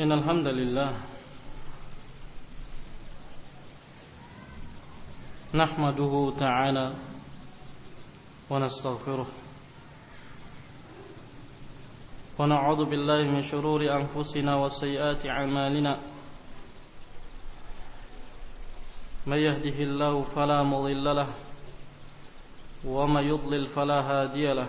إن الحمد لله نحمده تعالى ونستغفره ونعوذ بالله من شرور أنفسنا وسيئات أعمالنا من يهده الله فلا مضل له ومن يضلل فلا هادي له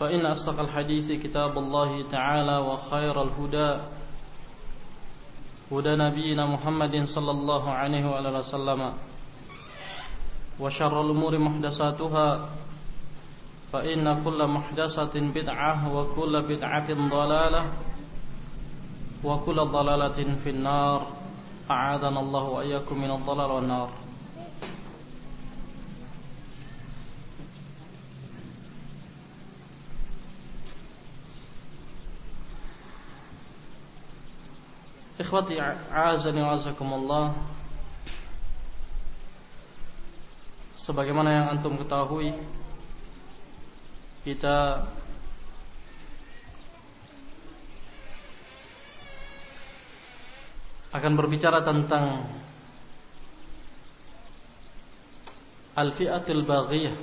فإن أصدق الحديث كتاب الله تعالى وخير الهدى هدى نبينا محمد صلى الله عليه وآله وسلم وشر الأمور محدثاتها فإن كل محدثة بدعة وكل بدعة ضلالة وكل ضلالة في النار أعاذنا الله وإياكم من الضلال والنار. Ikhwati azani wa Sebagaimana yang antum ketahui Kita Akan berbicara tentang Al-fi'atul baghiyah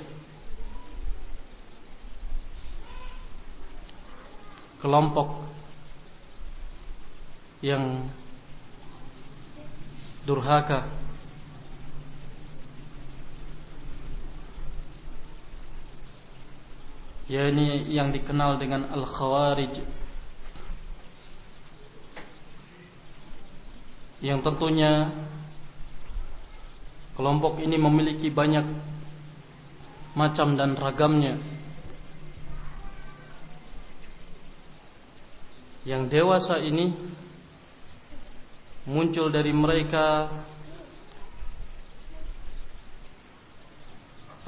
Kelompok yang durhaka. Yakni yang dikenal dengan al-khawarij. Yang tentunya kelompok ini memiliki banyak macam dan ragamnya. Yang dewasa ini muncul dari mereka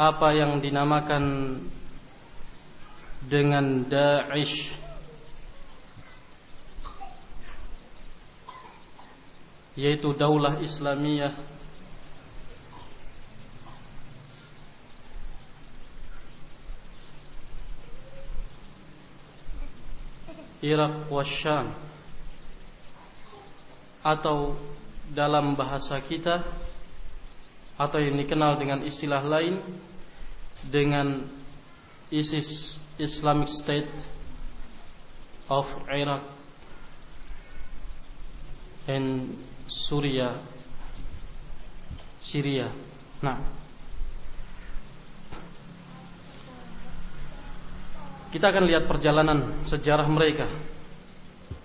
apa yang dinamakan dengan Daesh. Yaitu Daulah Islamiyah. Irak wa Syam atau dalam bahasa kita atau yang dikenal dengan istilah lain dengan ISIS Islamic State of Iraq and Syria Syria. Nah, kita akan lihat perjalanan sejarah mereka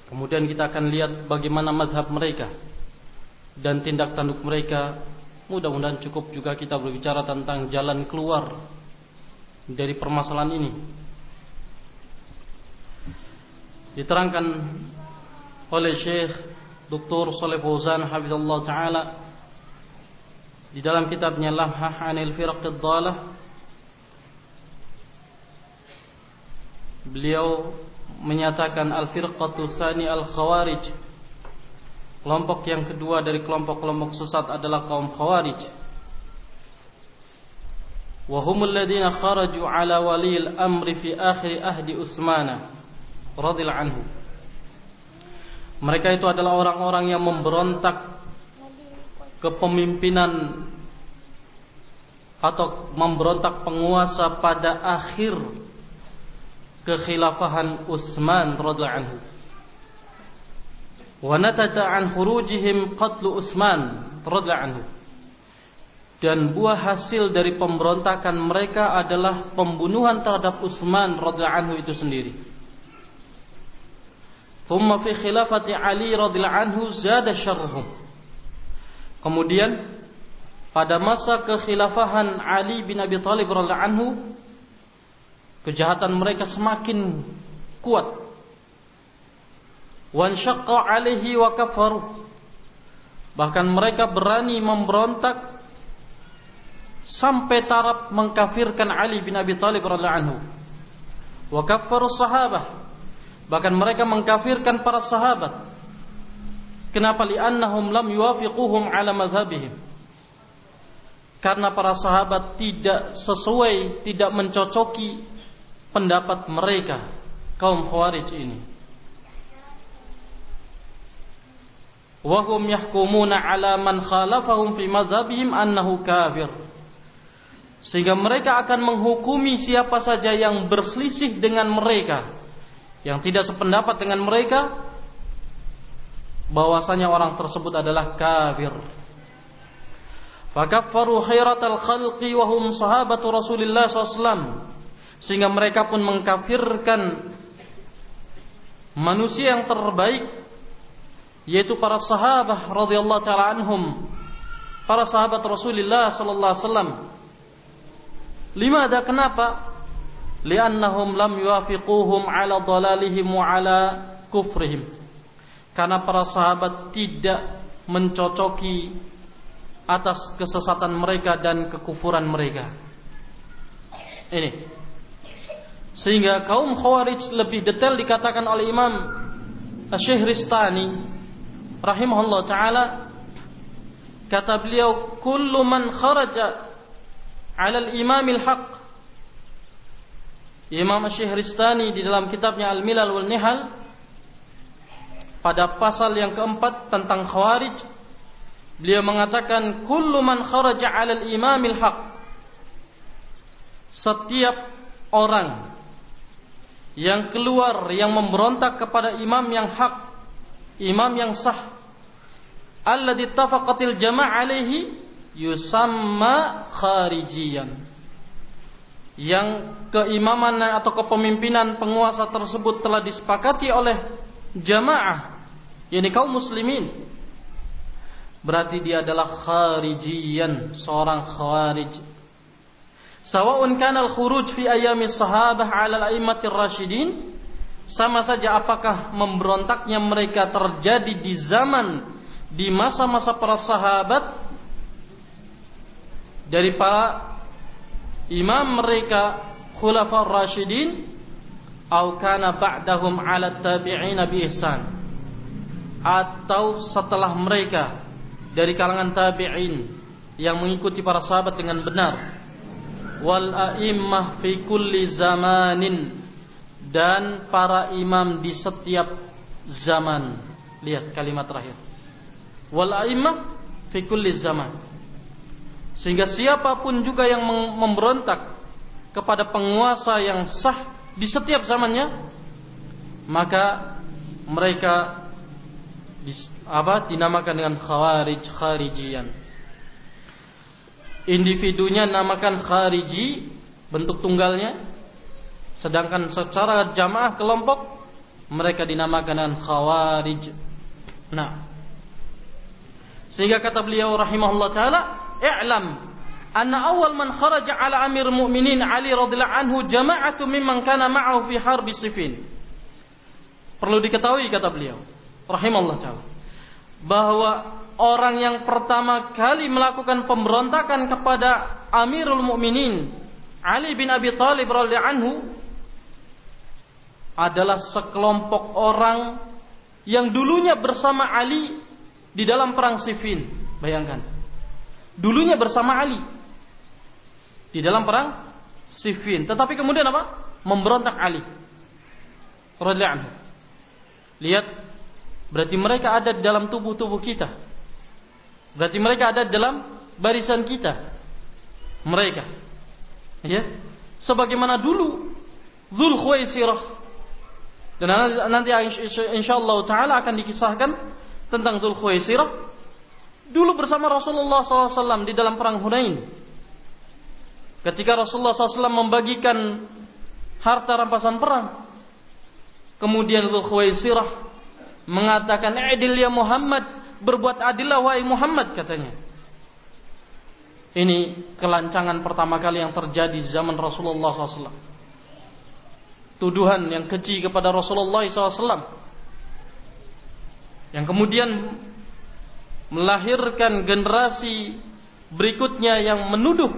Kemudian kita akan lihat bagaimana madhab mereka dan tindak tanduk mereka. Mudah-mudahan cukup juga kita berbicara tentang jalan keluar dari permasalahan ini. Diterangkan oleh Syekh Dr. Saleh Fauzan Hafizullah Ta'ala di dalam kitabnya Lamhah Anil Firaqid Dalah beliau menyatakan al-firqatu tsani al-khawarij. Kelompok yang kedua dari kelompok-kelompok sesat adalah kaum khawarij. Wa humul ladzina kharaju ala waliyil amri fi akhir ahdi Utsman radhiyallahu anhu. Mereka itu adalah orang-orang yang memberontak kepemimpinan atau memberontak penguasa pada akhir kekhilafahan Utsman radhiyallahu anhu. Wa natata an khurujihim qatlu Utsman radhiyallahu anhu. Dan buah hasil dari pemberontakan mereka adalah pembunuhan terhadap Utsman radhiyallahu anhu itu sendiri. Thumma fi khilafati Ali radhiyallahu anhu zada syarruhum. Kemudian pada masa kekhilafahan Ali bin Abi Thalib radhiyallahu anhu kejahatan mereka semakin kuat Wansyaqqa alaihi wa kafaru. Bahkan mereka berani memberontak sampai taraf mengkafirkan Ali bin Abi Thalib radhiyallahu anhu. Wa kaffaru sahabah. Bahkan mereka mengkafirkan para sahabat. Kenapa? Li'annahum lam yuwafiquhum ala madhabihim. Karena para sahabat tidak sesuai, tidak mencocoki pendapat mereka kaum Khawarij ini. Wahum yahkumuna ala man khalafahum fi madhabihim annahu kafir. Sehingga mereka akan menghukumi siapa saja yang berselisih dengan mereka, yang tidak sependapat dengan mereka, bahwasanya orang tersebut adalah kafir. Fakaffaru khairatal khalqi wa hum sahabatu Rasulillah SAW. Sehingga mereka pun mengkafirkan manusia yang terbaik yaitu para sahabat radhiyallahu taala anhum para sahabat Rasulullah sallallahu alaihi wasallam. Lima ada kenapa? Li'annahum lam yuwafiquhum ala dalalihim wa ala kufrihim. Karena para sahabat tidak mencocoki atas kesesatan mereka dan kekufuran mereka. Ini sehingga kaum khawarij lebih detail dikatakan oleh Imam Syekh Ristani rahimahullah taala. Kata beliau kullu man kharaja 'ala al-imam al-haq. Imam Syihristani di dalam kitabnya Al-Milal wal Nihal pada pasal yang keempat tentang khawarij beliau mengatakan kullu man kharaja 'ala al-imam al-haq. Setiap orang yang keluar yang memberontak kepada imam yang hak imam yang sah. Alladhi tafaqatil jama' alaihi yusamma kharijiyan. Yang keimaman atau kepemimpinan penguasa tersebut telah disepakati oleh jamaah yakni kaum muslimin. Berarti dia adalah kharijiyan seorang kharij sawa'un kana al-khuruj fi ayami sahabah 'ala al-a'immatir rasyidin sama saja apakah memberontaknya mereka terjadi di zaman di masa-masa para sahabat dari para imam mereka khulafa rasyidin atau kana ba'dahum 'ala tabi'in bi ihsan. Atau setelah mereka dari kalangan tabi'in yang mengikuti para sahabat dengan benar wal a'immah fi kulli zamanin dan para imam di setiap zaman lihat kalimat terakhir wal a'immah fi kulli zaman. Sehingga siapa pun juga yang memberontak kepada penguasa yang sah di setiap zamannya, maka mereka apa dinamakan dengan khawarij kharijian. Individunya namakan khariji bentuk tunggalnya, sedangkan secara jamaah kelompok mereka dinamakan dengan khawarij. Nah, sehingga kata beliau rahimahullah taala, "I'lam anna awal man kharaja ala amir mu'minin Ali radhiyallahu anhu jama'atu mimman kana ma'ahu fi harbi Siffin." Perlu diketahui kata beliau rahimahullah taala bahwa orang yang pertama kali melakukan pemberontakan kepada Amirul Mukminin Ali bin Abi Thalib radhiyallahu anhu adalah sekelompok orang yang dulunya bersama Ali di dalam perang Siffin. Bayangkan. Dulunya bersama Ali. Di dalam perang Siffin. Tetapi kemudian apa? Memberontak Ali. Radhiyallahu anhu. Lihat. Berarti mereka ada di dalam tubuh-tubuh kita. Berarti mereka ada dalam barisan kita. Mereka. Ya. Sebagaimana dulu Zul Khuwaisirah dan nanti insyaallah taala akan dikisahkan tentang Dhul Khuwaisirah dulu bersama Rasulullah SAW di dalam perang Hunain. Ketika Rasulullah SAW membagikan harta rampasan perang, kemudian Dhul Khuwaisirah mengatakan, "Adil ya Muhammad, berbuat adillah wahai Muhammad," katanya. Ini kelancangan pertama kali yang terjadi zaman Rasulullah SAW. Tuduhan yang keji kepada Rasulullah SAW yang kemudian melahirkan generasi berikutnya yang menuduh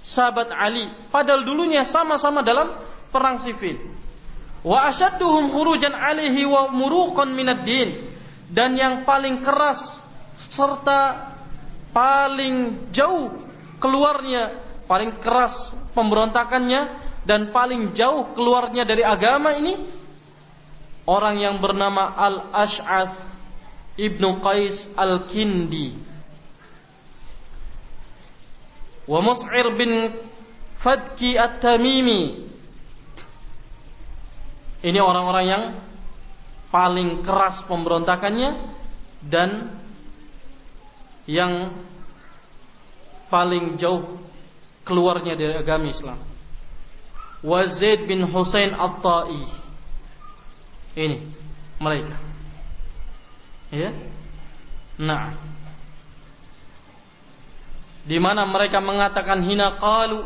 sahabat Ali padahal dulunya sama-sama dalam perang sifil wa asyadduhum khurujan alaihi wa muruqan minad din dan yang paling keras serta paling jauh keluarnya paling keras pemberontakannya dan paling jauh keluarnya dari agama ini orang yang bernama Al-Ash'ath Ibnu Qais Al-Kindi. Wa Mus'ir bin Fadki At-Tamimi. Ini orang-orang yang paling keras pemberontakannya dan yang paling jauh keluarnya dari agama Islam. Wa Zaid bin Husain At-Tai. Ini mereka. Ya. Nah. Di mana mereka mengatakan hina qalu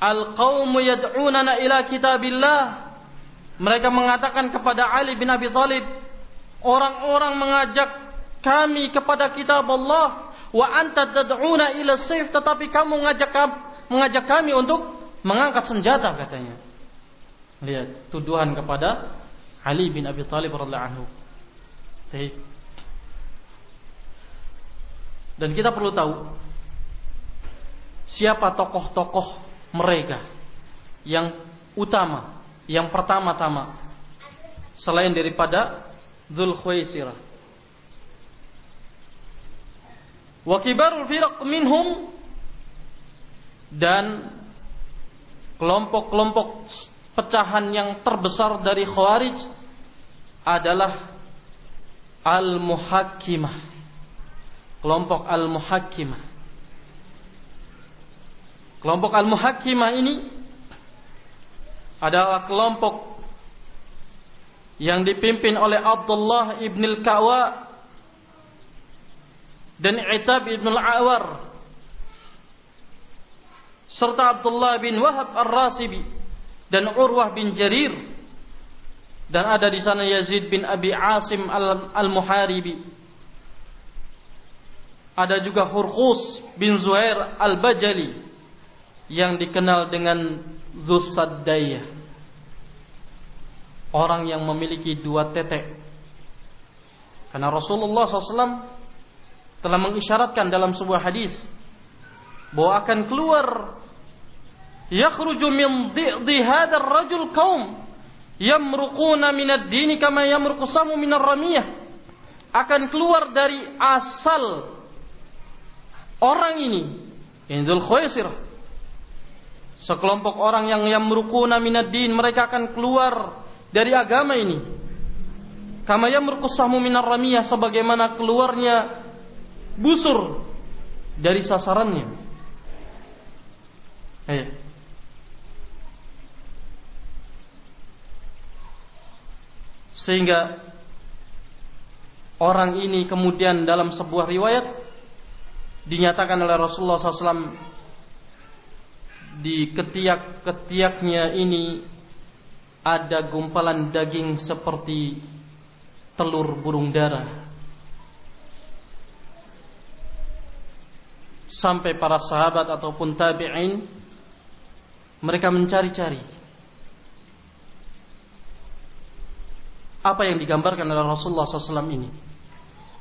al-qaumu yad'unana ila kitabillah. Mereka mengatakan kepada Ali bin Abi Thalib, orang-orang mengajak kami kepada kitab Allah wa anta tad'una ila sayf tetapi kamu mengajak mengajak kami untuk mengangkat senjata katanya. Lihat tuduhan kepada Ali bin Abi Thalib radhiyallahu anhu. Dan kita perlu tahu siapa tokoh-tokoh mereka yang utama, yang pertama-tama selain daripada Dzul Khuwaisirah. Wa kibarul firaq minhum dan kelompok-kelompok pecahan yang terbesar dari Khawarij adalah Al-Muhakkimah. Kelompok Al-Muhakkimah. Kelompok Al-Muhakkimah ini adalah kelompok yang dipimpin oleh Abdullah ibn al-Kawa dan Itab ibn al-Awar serta Abdullah bin Wahab Ar-Rasibi dan Urwah bin Jarir dan ada di sana Yazid bin Abi Asim Al-Muharibi. Ada juga Hurqus bin Zuhair Al-Bajali yang dikenal dengan Zusaddayah orang yang memiliki dua tetek. Karena Rasulullah SAW telah mengisyaratkan dalam sebuah hadis bahwa akan keluar yakhruju min dhi'di hadzal rajul qaum yamruquna min ad-din kama yamruqu samu min ar-ramiyah akan keluar dari asal orang ini Indul Khuwaisirah sekelompok orang yang yamruquna min ad-din mereka akan keluar dari agama ini kama yamruqu samu min ar-ramiyah sebagaimana keluarnya busur dari sasarannya Eh. Sehingga orang ini kemudian dalam sebuah riwayat dinyatakan oleh Rasulullah SAW di ketiak-ketiaknya ini ada gumpalan daging seperti telur burung dara. Sampai para sahabat ataupun tabi'in mereka mencari-cari apa yang digambarkan oleh Rasulullah SAW ini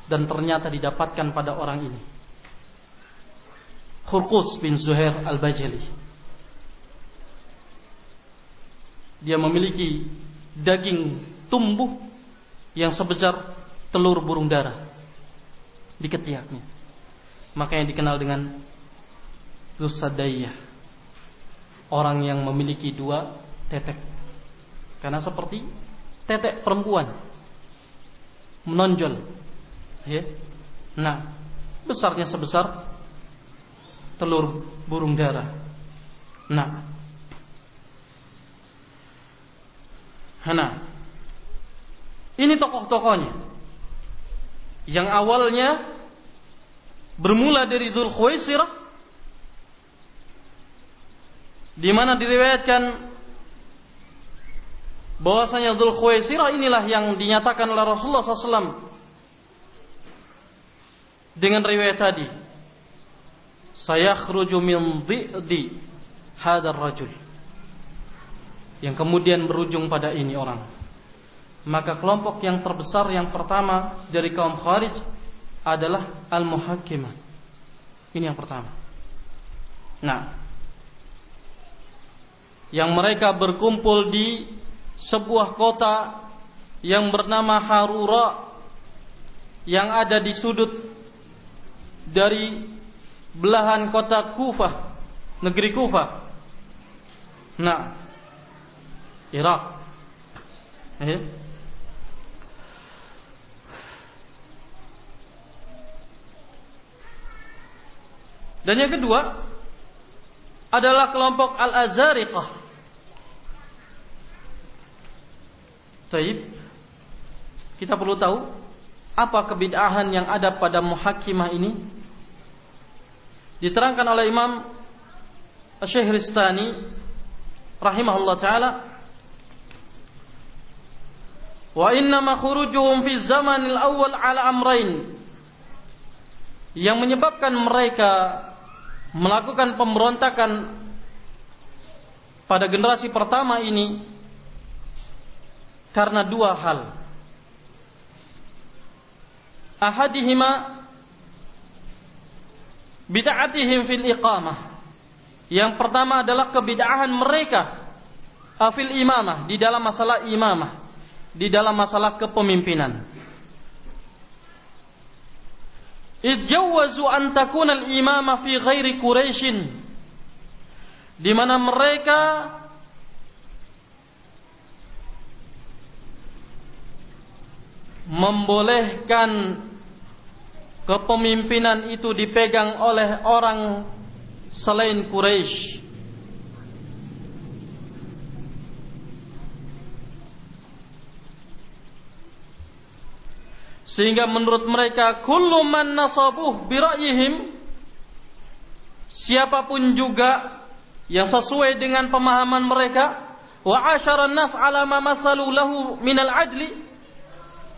dan ternyata didapatkan pada orang ini. Khurqus bin Zuhair al-Bajali. Dia memiliki daging tumbuh yang sebesar telur burung dara di ketiaknya. Makanya dikenal dengan Zusadayah orang yang memiliki dua tetek. Karena seperti tetek perempuan menonjol. Ya. Nah, besarnya sebesar telur burung dara. Nah. Nah. Ini tokoh-tokohnya. Yang awalnya bermula dari Dzul Khuwaisirah di mana diriwayatkan bahwasanya Dzul Khuwaisirah inilah yang dinyatakan oleh Rasulullah SAW dengan riwayat tadi saya khruju min dhi'di hadar rajul yang kemudian berujung pada ini orang. Maka kelompok yang terbesar yang pertama dari kaum kharij adalah al-muhakkimah. Ini yang pertama. Nah yang mereka berkumpul di sebuah kota yang bernama Harura yang ada di sudut dari belahan kota Kufah, negeri Kufah. Nah, Irak. Dan yang kedua adalah kelompok Al-Azariqah. Taib. Kita perlu tahu apa kebid'ahan yang ada pada muhakimah ini diterangkan oleh Imam Syehristani rahimahullah taala wa inna ma khurujuhum fi zamanil awal ala amrain. Yang menyebabkan mereka melakukan pemberontakan pada generasi pertama ini karena dua hal. Ahadihima bid'atihim fil iqamah. Yang pertama adalah kebid'ahan mereka ah, fil imamah di dalam masalah imamah, di dalam masalah kepemimpinan. Idjawazu an takuna al-imamah fi ghairi Quraisyin di mana mereka membolehkan kepemimpinan itu dipegang oleh orang selain Quraisy. Sehingga menurut mereka kullu man nasabuh bira'yihim siapa pun juga yang sesuai dengan pemahaman mereka wa asyaran nas ala ma masalu lahu minal adli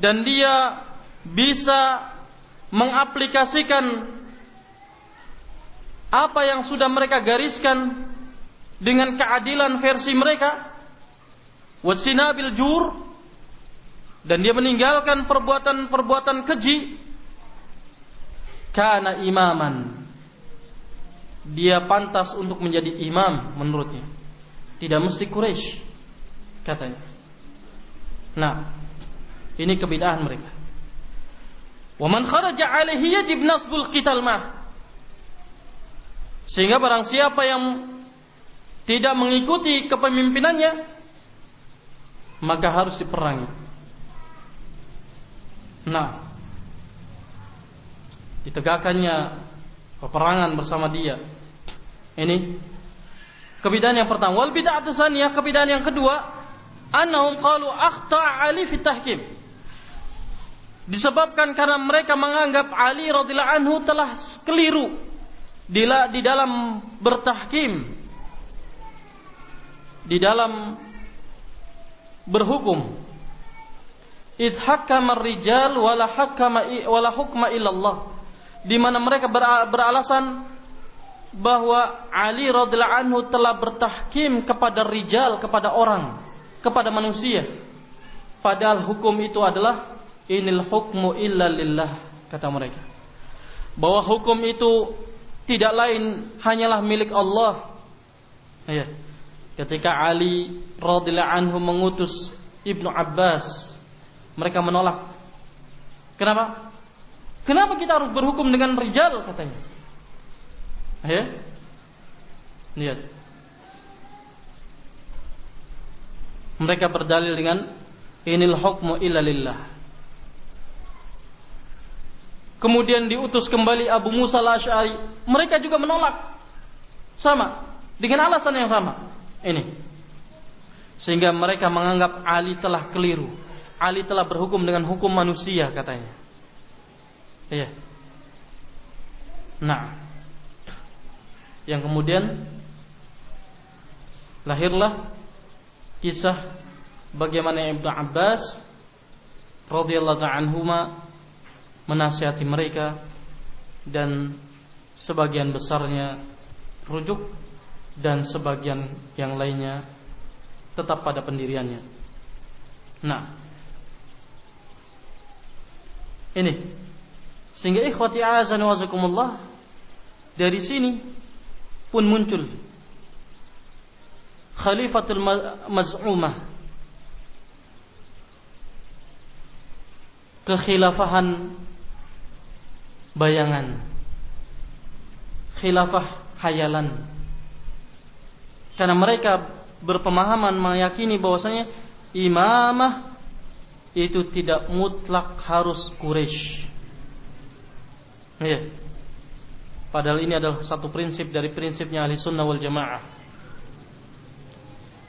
dan dia bisa mengaplikasikan apa yang sudah mereka gariskan dengan keadilan versi mereka. Wasinabil jur dan dia meninggalkan perbuatan-perbuatan keji. Karena imaman. Dia pantas untuk menjadi imam menurutnya. Tidak mesti Quraisy katanya. Nah ini kebidahan mereka. Waman kharaja alaihi yajib nasbul qital mah. Sehingga barang siapa yang tidak mengikuti kepemimpinannya maka harus diperangi. Nah, ditegakkannya peperangan bersama dia. Ini kebidahan yang pertama. Wal bid'atu saniyah, kebidahan yang kedua, annahum qalu akhta Ali fi tahkim disebabkan karena mereka menganggap Ali radhiyallahu anhu telah keliru di dalam bertahkim di dalam berhukum id hakama rijal wala hakama wala hukma illallah. Di mana mereka beralasan bahwa Ali radhiyallahu anhu telah bertahkim kepada rijal kepada orang kepada manusia. Padahal hukum itu adalah inil hukmu illa lillah kata mereka. Bahwa hukum itu tidak lain hanyalah milik Allah. Ya ketika Ali radhiyallahu anhu mengutus Ibnu Abbas mereka menolak kenapa kenapa kita harus berhukum dengan rijal katanya ya lihat mereka berdalil dengan inil hukmu illa lillah Kemudian diutus kembali Abu Musa al-Ash'ari. Mereka juga menolak. Sama. Dengan alasan yang sama. Ini. Sehingga mereka menganggap Ali telah keliru. Ali telah berhukum dengan hukum manusia katanya. Iya. Nah. Yang kemudian lahirlah kisah bagaimana Ibnu Abbas radhiyallahu anhuma menasihati mereka dan sebagian besarnya rujuk dan sebagian yang lainnya tetap pada pendiriannya. Nah, ini. Sehingga ikhwati azan wa dari sini pun muncul Khalifatul Maz'umah. Kekhilafahan bayangan. Khilafah khayalan. Karena mereka berpemahaman meyakini bahwasanya imamah itu tidak mutlak harus Quraisy. Ya. Padahal ini adalah satu prinsip dari prinsipnya ahli sunnah wal jamaah.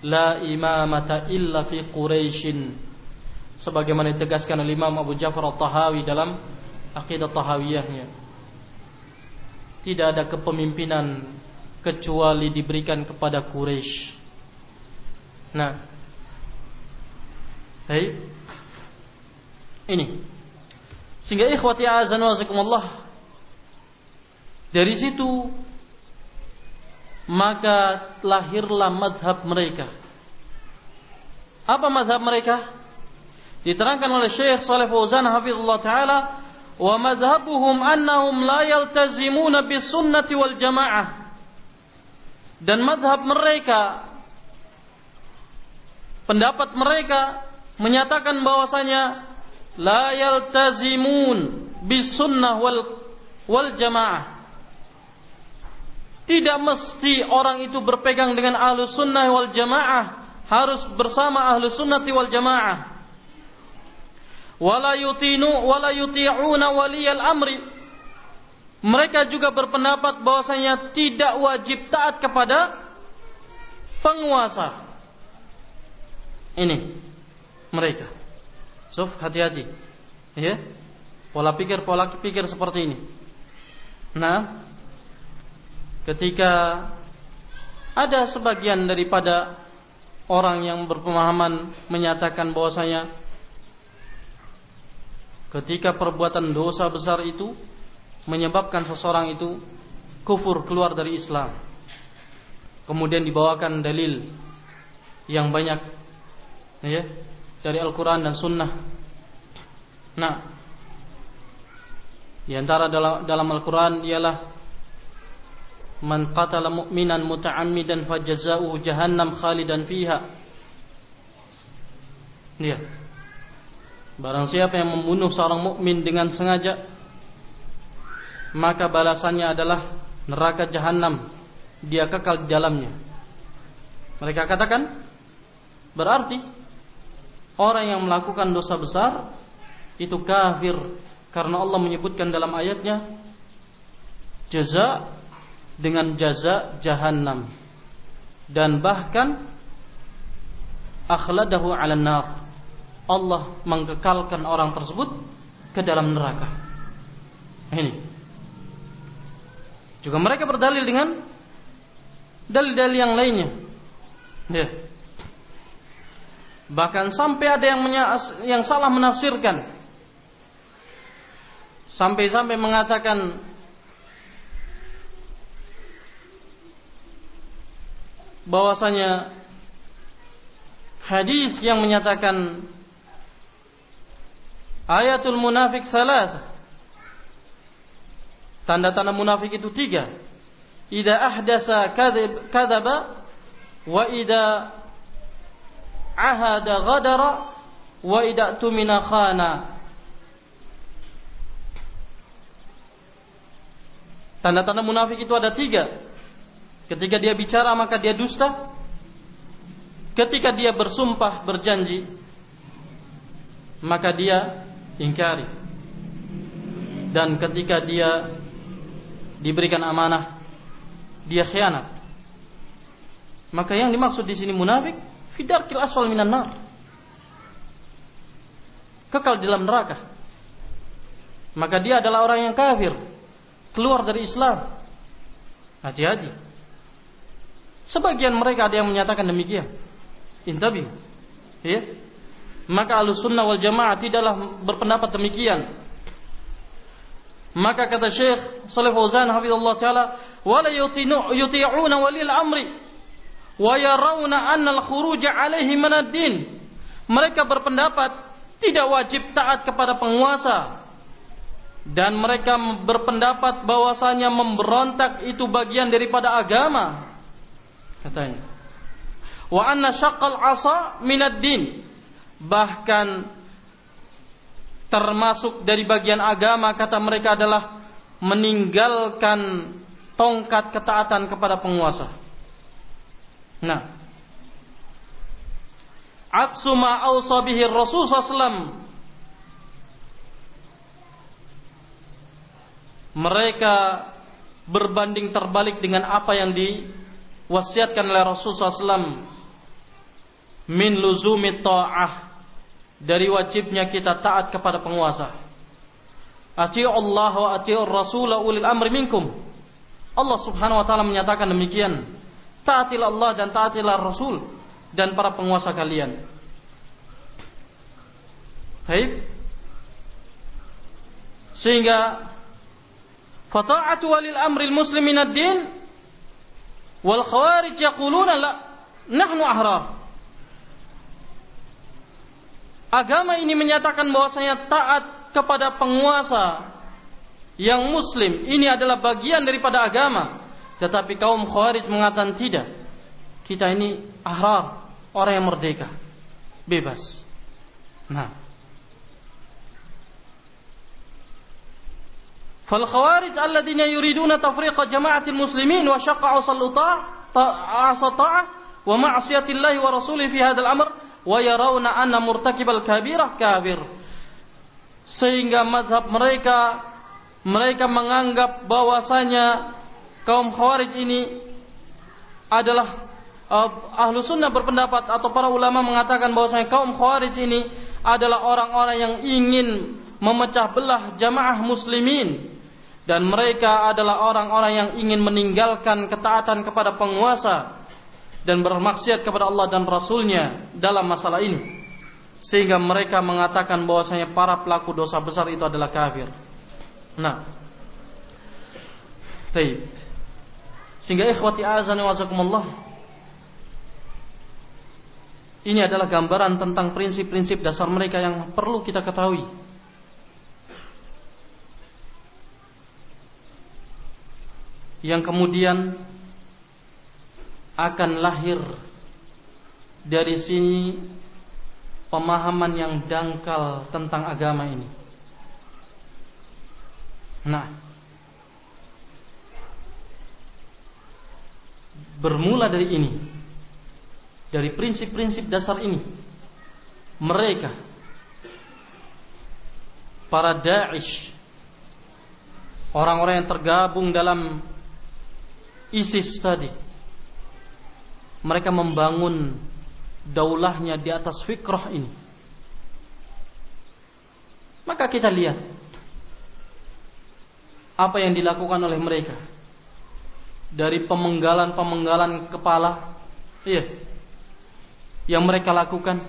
La imamata illa fi Quraisyin. Sebagaimana ditegaskan oleh Imam Abu Ja'far al-Tahawi dalam akidah Tahawiyahnya. Tidak ada kepemimpinan kecuali diberikan kepada Quraisy. Nah, Baik. Ini. Sehingga ikhwati azan wa dari situ maka lahirlah madhab mereka. Apa madhab mereka? Diterangkan oleh Syekh Saleh Fauzan hafizullah taala wa madhabuhum annahum la yaltazimuna bis sunnati wal jamaah. Dan madhab mereka pendapat mereka menyatakan bahwasanya bis sunnah wal wal jamaah tidak mesti orang itu berpegang dengan ahlu sunnah wal jamaah. Harus bersama ahlu sunnah wal jamaah. Wala yutinu wala yuti'una waliyal amri. Mereka juga berpendapat bahwasanya tidak wajib taat kepada penguasa. Ini mereka. Suf hati-hati. Ya. Pola pikir pola pikir seperti ini. Nah, ketika ada sebagian daripada orang yang berpemahaman menyatakan bahwasanya ketika perbuatan dosa besar itu menyebabkan seseorang itu kufur keluar dari Islam. Kemudian dibawakan dalil yang banyak ya dari Al-Qur'an dan Sunnah. Nah, di antara dalam, dalam Al-Qur'an ialah man qatala mu'minan muta'ammidan fajaza'uhu jahannam khalidan fiha. Ya. Barang siapa yang membunuh seorang mukmin dengan sengaja maka balasannya adalah neraka jahanam. Dia kekal di dalamnya. Mereka katakan berarti orang yang melakukan dosa besar itu kafir. Karena Allah menyebutkan dalam ayatnya jaza dengan jaza jahannam. Dan bahkan akhladahu 'ala nar. Allah mengkekalkan orang tersebut ke dalam neraka. Ini. Juga mereka berdalil dengan dalil-dalil yang lainnya. Ya bahkan sampai ada yang yang salah menafsirkan. Sampai-sampai mengatakan bahwasanya hadis yang menyatakan ayatul munafik salas tanda-tanda munafik itu tiga. Ida ahdasa kadaba wa ida ahada ghadara wa ida tumina khana tanda-tanda munafik itu ada tiga Ketika dia bicara maka dia dusta. Ketika dia bersumpah berjanji maka dia ingkari. Dan ketika dia diberikan amanah dia khianat. Maka yang dimaksud di sini munafik fidarkil aswal minan nar. Kekal dalam neraka. Maka dia adalah orang yang kafir, keluar dari Islam. Hati-hati. Sebagian mereka ada yang menyatakan demikian. Intabi. Ya. Maka sunnah wal jamaah tidaklah berpendapat demikian. Maka kata Syekh Saleh Fauzan hafizallahu taala, "Wala yuti'una walil amri wa yarawna anna al-khuruj 'alaihi min ad-din." Mereka berpendapat tidak wajib taat kepada penguasa dan mereka berpendapat bahwasanya memberontak itu bagian daripada agama. Katanya. Wa anna syaqqal 'asa min ad-din. Bahkan termasuk dari bagian agama kata mereka adalah meninggalkan tongkat ketaatan kepada penguasa. Nah, aksu ma awsa Rasul sallam mereka berbanding terbalik dengan apa yang diwasiatkan oleh Rasul sallam min luzumi ta'ah dari wajibnya kita taat kepada penguasa. Ati'u Allah wa ati'u Rasul ulil amri minkum. Allah Subhanahu wa taala menyatakan demikian. Taatilah Allah dan taatilah Rasul dan para penguasa kalian. Baik. Sehingga fata'atu walil amri muslimin ad-din wal khawarij yaquluna la nahnu ahrar. Agama ini menyatakan bahwasanya taat kepada penguasa yang muslim ini adalah bagian daripada agama. Tetapi kaum khawarij mengatakan tidak. Kita ini ahrar, orang yang merdeka, bebas. Nah. Fal khawarij alladziina yuriduna tafriqa jama'atil muslimin wa syaqqa asal ta'ah wa ma'siyatillahi wa rasulihi fi hadzal amr wa yarawna anna murtakibal kabirah kafir. Sehingga mazhab mereka mereka menganggap bahwasanya kaum Khawarij ini adalah uh, ahlu sunnah berpendapat atau para ulama mengatakan bahwasanya kaum Khawarij ini adalah orang-orang yang ingin memecah belah jamaah muslimin dan mereka adalah orang-orang yang ingin meninggalkan ketaatan kepada penguasa dan bermaksiat kepada Allah dan Rasulnya dalam masalah ini sehingga mereka mengatakan bahwasanya para pelaku dosa besar itu adalah kafir. Nah, Taib. Sehingga ikhwati azani wazakumullah Ini adalah gambaran tentang prinsip-prinsip dasar mereka yang perlu kita ketahui. Yang kemudian akan lahir dari sini pemahaman yang dangkal tentang agama ini. Nah, bermula dari ini, dari prinsip-prinsip dasar ini, mereka para Daesh, orang-orang yang tergabung dalam ISIS tadi, mereka membangun daulahnya di atas fikrah ini. Maka kita lihat apa yang dilakukan oleh mereka dari pemenggalan-pemenggalan kepala, iya, yang mereka lakukan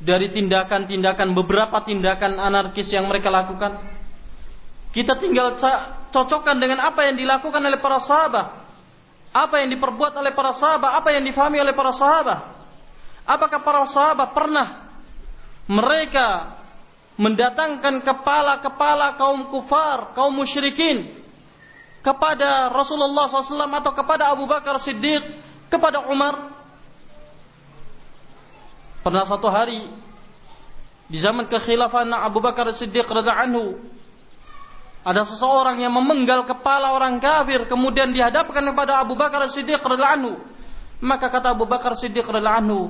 dari tindakan-tindakan beberapa tindakan anarkis yang mereka lakukan. Kita tinggal cocokkan dengan apa yang dilakukan oleh para sahabat apa yang diperbuat oleh para sahabat, apa yang difahami oleh para sahabat. Apakah para sahabat pernah mereka mendatangkan kepala-kepala kaum kufar, kaum musyrikin kepada Rasulullah SAW atau kepada Abu Bakar Siddiq, kepada Umar? Pernah satu hari di zaman kekhilafan Abu Bakar Siddiq radhiallahu anhu ada seseorang yang memenggal kepala orang kafir kemudian dihadapkan kepada Abu Bakar Siddiq radhiyallahu anhu. Maka kata Abu Bakar Siddiq radhiyallahu anhu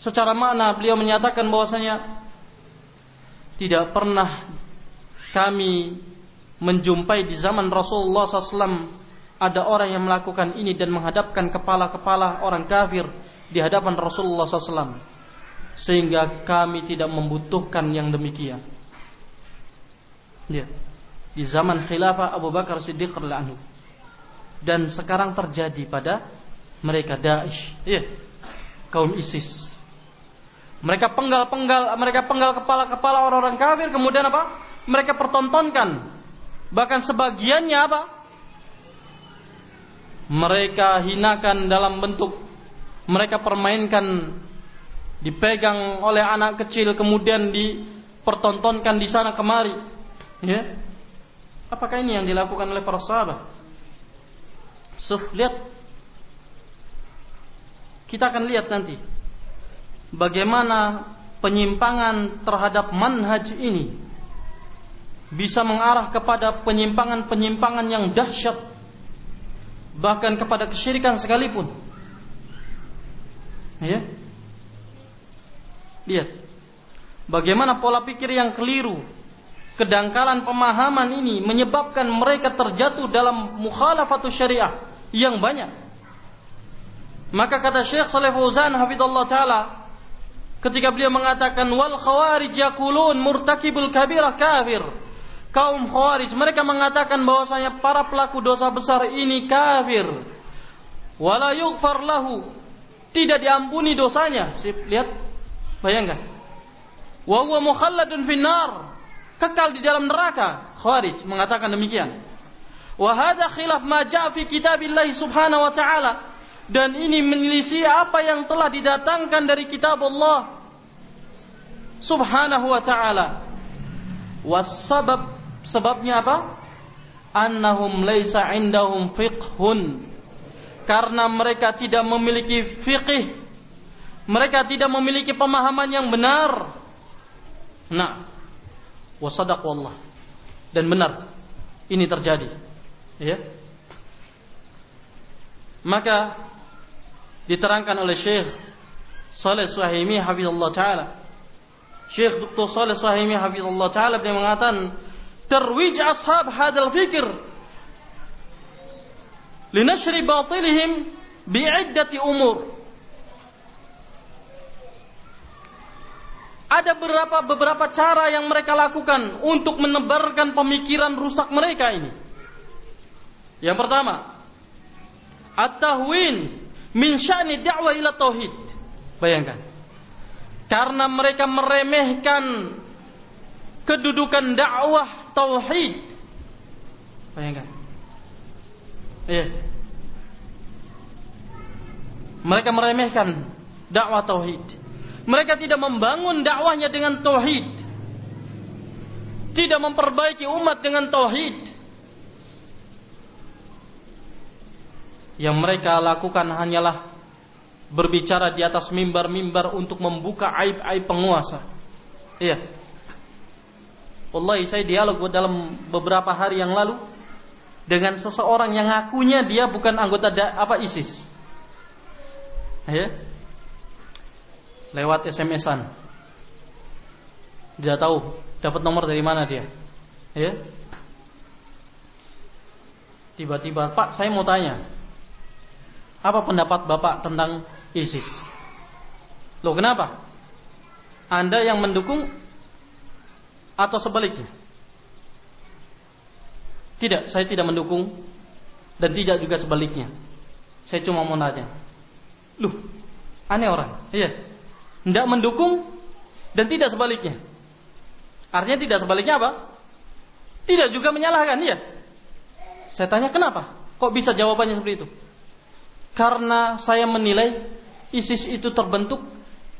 secara makna beliau menyatakan bahwasanya tidak pernah kami menjumpai di zaman Rasulullah SAW ada orang yang melakukan ini dan menghadapkan kepala-kepala orang kafir di hadapan Rasulullah SAW sehingga kami tidak membutuhkan yang demikian. Ya. Di zaman khilafah Abu Bakar Siddiq radhiyallahu Dan sekarang terjadi pada mereka Daesh, ya. Kaum ISIS. Mereka penggal-penggal, mereka penggal kepala-kepala orang-orang kafir, kemudian apa? Mereka pertontonkan. Bahkan sebagiannya apa? Mereka hinakan dalam bentuk mereka permainkan dipegang oleh anak kecil kemudian dipertontonkan di sana kemari. Ya. Apakah ini yang dilakukan oleh para sahabat? So, lihat. Kita akan lihat nanti bagaimana penyimpangan terhadap manhaj ini bisa mengarah kepada penyimpangan-penyimpangan yang dahsyat bahkan kepada kesyirikan sekalipun. Ya. Lihat. Bagaimana pola pikir yang keliru, kedangkalan pemahaman ini menyebabkan mereka terjatuh dalam mukhalafatus syariah yang banyak. Maka kata Syekh Saleh Fauzan hafizallahu taala ketika beliau mengatakan wal khawarij yaqulun murtakibul kabirah kafir. Kaum khawarij mereka mengatakan bahwasanya para pelaku dosa besar ini kafir. Wala yughfar lahu tidak diampuni dosanya. Lihat, bayangkan. Wa huwa mukhalladun finnar. Kekal di dalam neraka. Khawarij mengatakan demikian. Wa hadha khilaf ma ja'a fi kitabillah subhanahu wa ta'ala. Dan ini menyelisih apa yang telah didatangkan dari kitab Allah subhanahu wa ta'ala. Wasabab sebabnya apa? Annahum laisa indahum fiqhun. Karena mereka tidak memiliki fikih mereka tidak memiliki pemahaman yang benar. Nah wasadaq wallah dan benar ini terjadi. Ya. Maka diterangkan oleh Syekh Saleh Suhaimi hafizallahu taala. Syekh Dr. Saleh Suhaimi hafizallahu taala dia mengatakan terwij ashab hadal fikir linashri batilihim bi'iddati umur. Ada beberapa beberapa cara yang mereka lakukan untuk menebarkan pemikiran rusak mereka ini. Yang pertama, at-tahwin min sya'ni da'wa ila tauhid. Bayangkan. Karena mereka meremehkan kedudukan dakwah tauhid. Bayangkan. Iya. Mereka meremehkan dakwah tauhid. Mereka tidak membangun dakwahnya dengan tauhid. Tidak memperbaiki umat dengan tauhid. Yang mereka lakukan hanyalah berbicara di atas mimbar-mimbar untuk membuka aib-aib penguasa. Iya. Wallahi saya dialog dalam beberapa hari yang lalu dengan seseorang yang ngakunya dia bukan anggota da, apa ISIS. Ya. Lewat SMS-an. Dia tahu dapat nomor dari mana dia. Ya. Tiba-tiba, "Pak, saya mau tanya. Apa pendapat Bapak tentang ISIS?" Loh, kenapa? Anda yang mendukung atau sebaliknya? Tidak, saya tidak mendukung dan tidak juga sebaliknya. Saya cuma mau nanya. Loh, aneh orang. Iya. Tidak mendukung dan tidak sebaliknya. Artinya tidak sebaliknya apa? Tidak juga menyalahkan, iya. Saya tanya kenapa? Kok bisa jawabannya seperti itu? Karena saya menilai ISIS itu terbentuk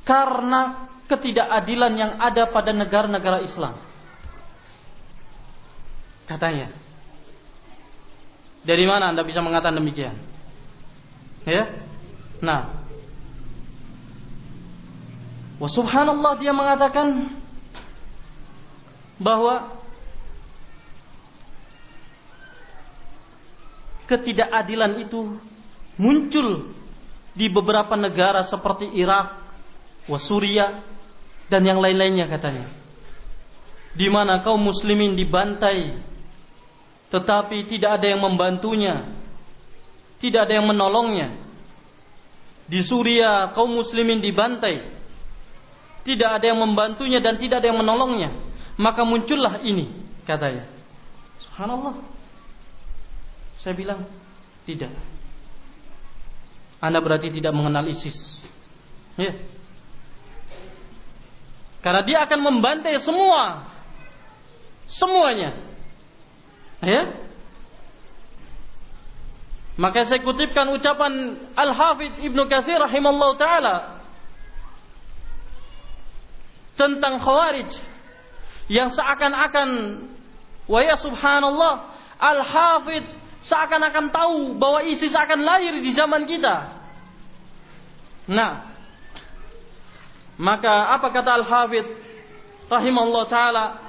karena ketidakadilan yang ada pada negara-negara Islam. Katanya. Dari mana Anda bisa mengatakan demikian? Ya. Nah. Wa subhanallah dia mengatakan bahwa ketidakadilan itu muncul di beberapa negara seperti Irak, wa Suriah dan yang lain-lainnya katanya. Di mana kaum muslimin dibantai tetapi tidak ada yang membantunya, tidak ada yang menolongnya. Di Suriah kaum muslimin dibantai, tidak ada yang membantunya dan tidak ada yang menolongnya. Maka muncullah ini, katanya. Subhanallah. Saya bilang, tidak. Anda berarti tidak mengenal ISIS. Ya. Karena dia akan membantai semua. Semuanya. Ya? Maka saya kutipkan ucapan Al-Hafidh Ibnu Katsir rahimallahu taala tentang Khawarij yang seakan-akan wa ya subhanallah Al-Hafidh seakan-akan tahu bahwa ISIS akan lahir di zaman kita. Nah, maka apa kata Al-Hafidh rahimallahu taala?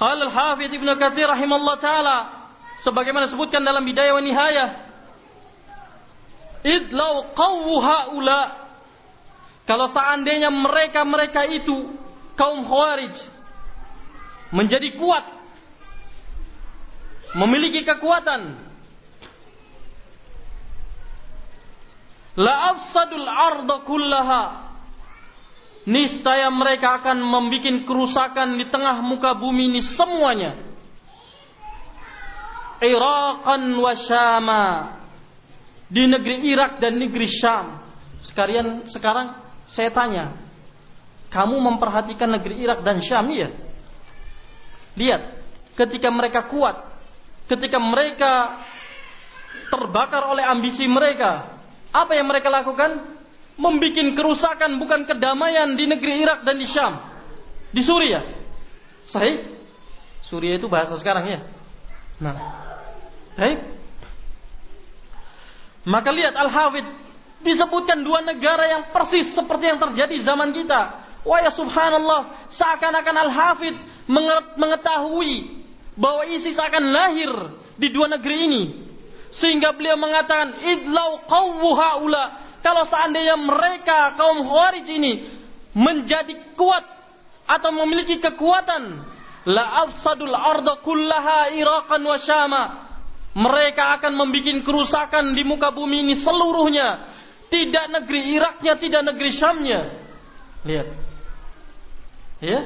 Qala Al-Hafidh Ibnu Katsir rahimallahu taala sebagaimana disebutkan dalam Bidayah wa Nihayah idlau qawwu haula. Kalau seandainya mereka-mereka itu kaum khawarij menjadi kuat memiliki kekuatan la afsadul arda kullaha niscaya mereka akan membuat kerusakan di tengah muka bumi ini semuanya Iraqan wa Syama di negeri Irak dan negeri Syam. Sekalian sekarang saya tanya, kamu memperhatikan negeri Irak dan Syam ya? Lihat, ketika mereka kuat, ketika mereka terbakar oleh ambisi mereka, apa yang mereka lakukan? Membikin kerusakan bukan kedamaian di negeri Irak dan di Syam, di Suria. Sahih? Suria itu bahasa sekarang ya. Nah, Baik. Maka lihat Al-Hafidh disebutkan dua negara yang persis seperti yang terjadi zaman kita. Wah ya subhanallah, seakan-akan Al-Hafidh mengetahui bahwa ISIS akan lahir di dua negeri ini. Sehingga beliau mengatakan, idlau qawwu haula. Kalau seandainya mereka, kaum Khawarij ini, menjadi kuat atau memiliki kekuatan, la afsadul arda kullaha iraqan wa syama mereka akan membuat kerusakan di muka bumi ini seluruhnya. Tidak negeri Iraknya, tidak negeri Syamnya. Lihat. Ya.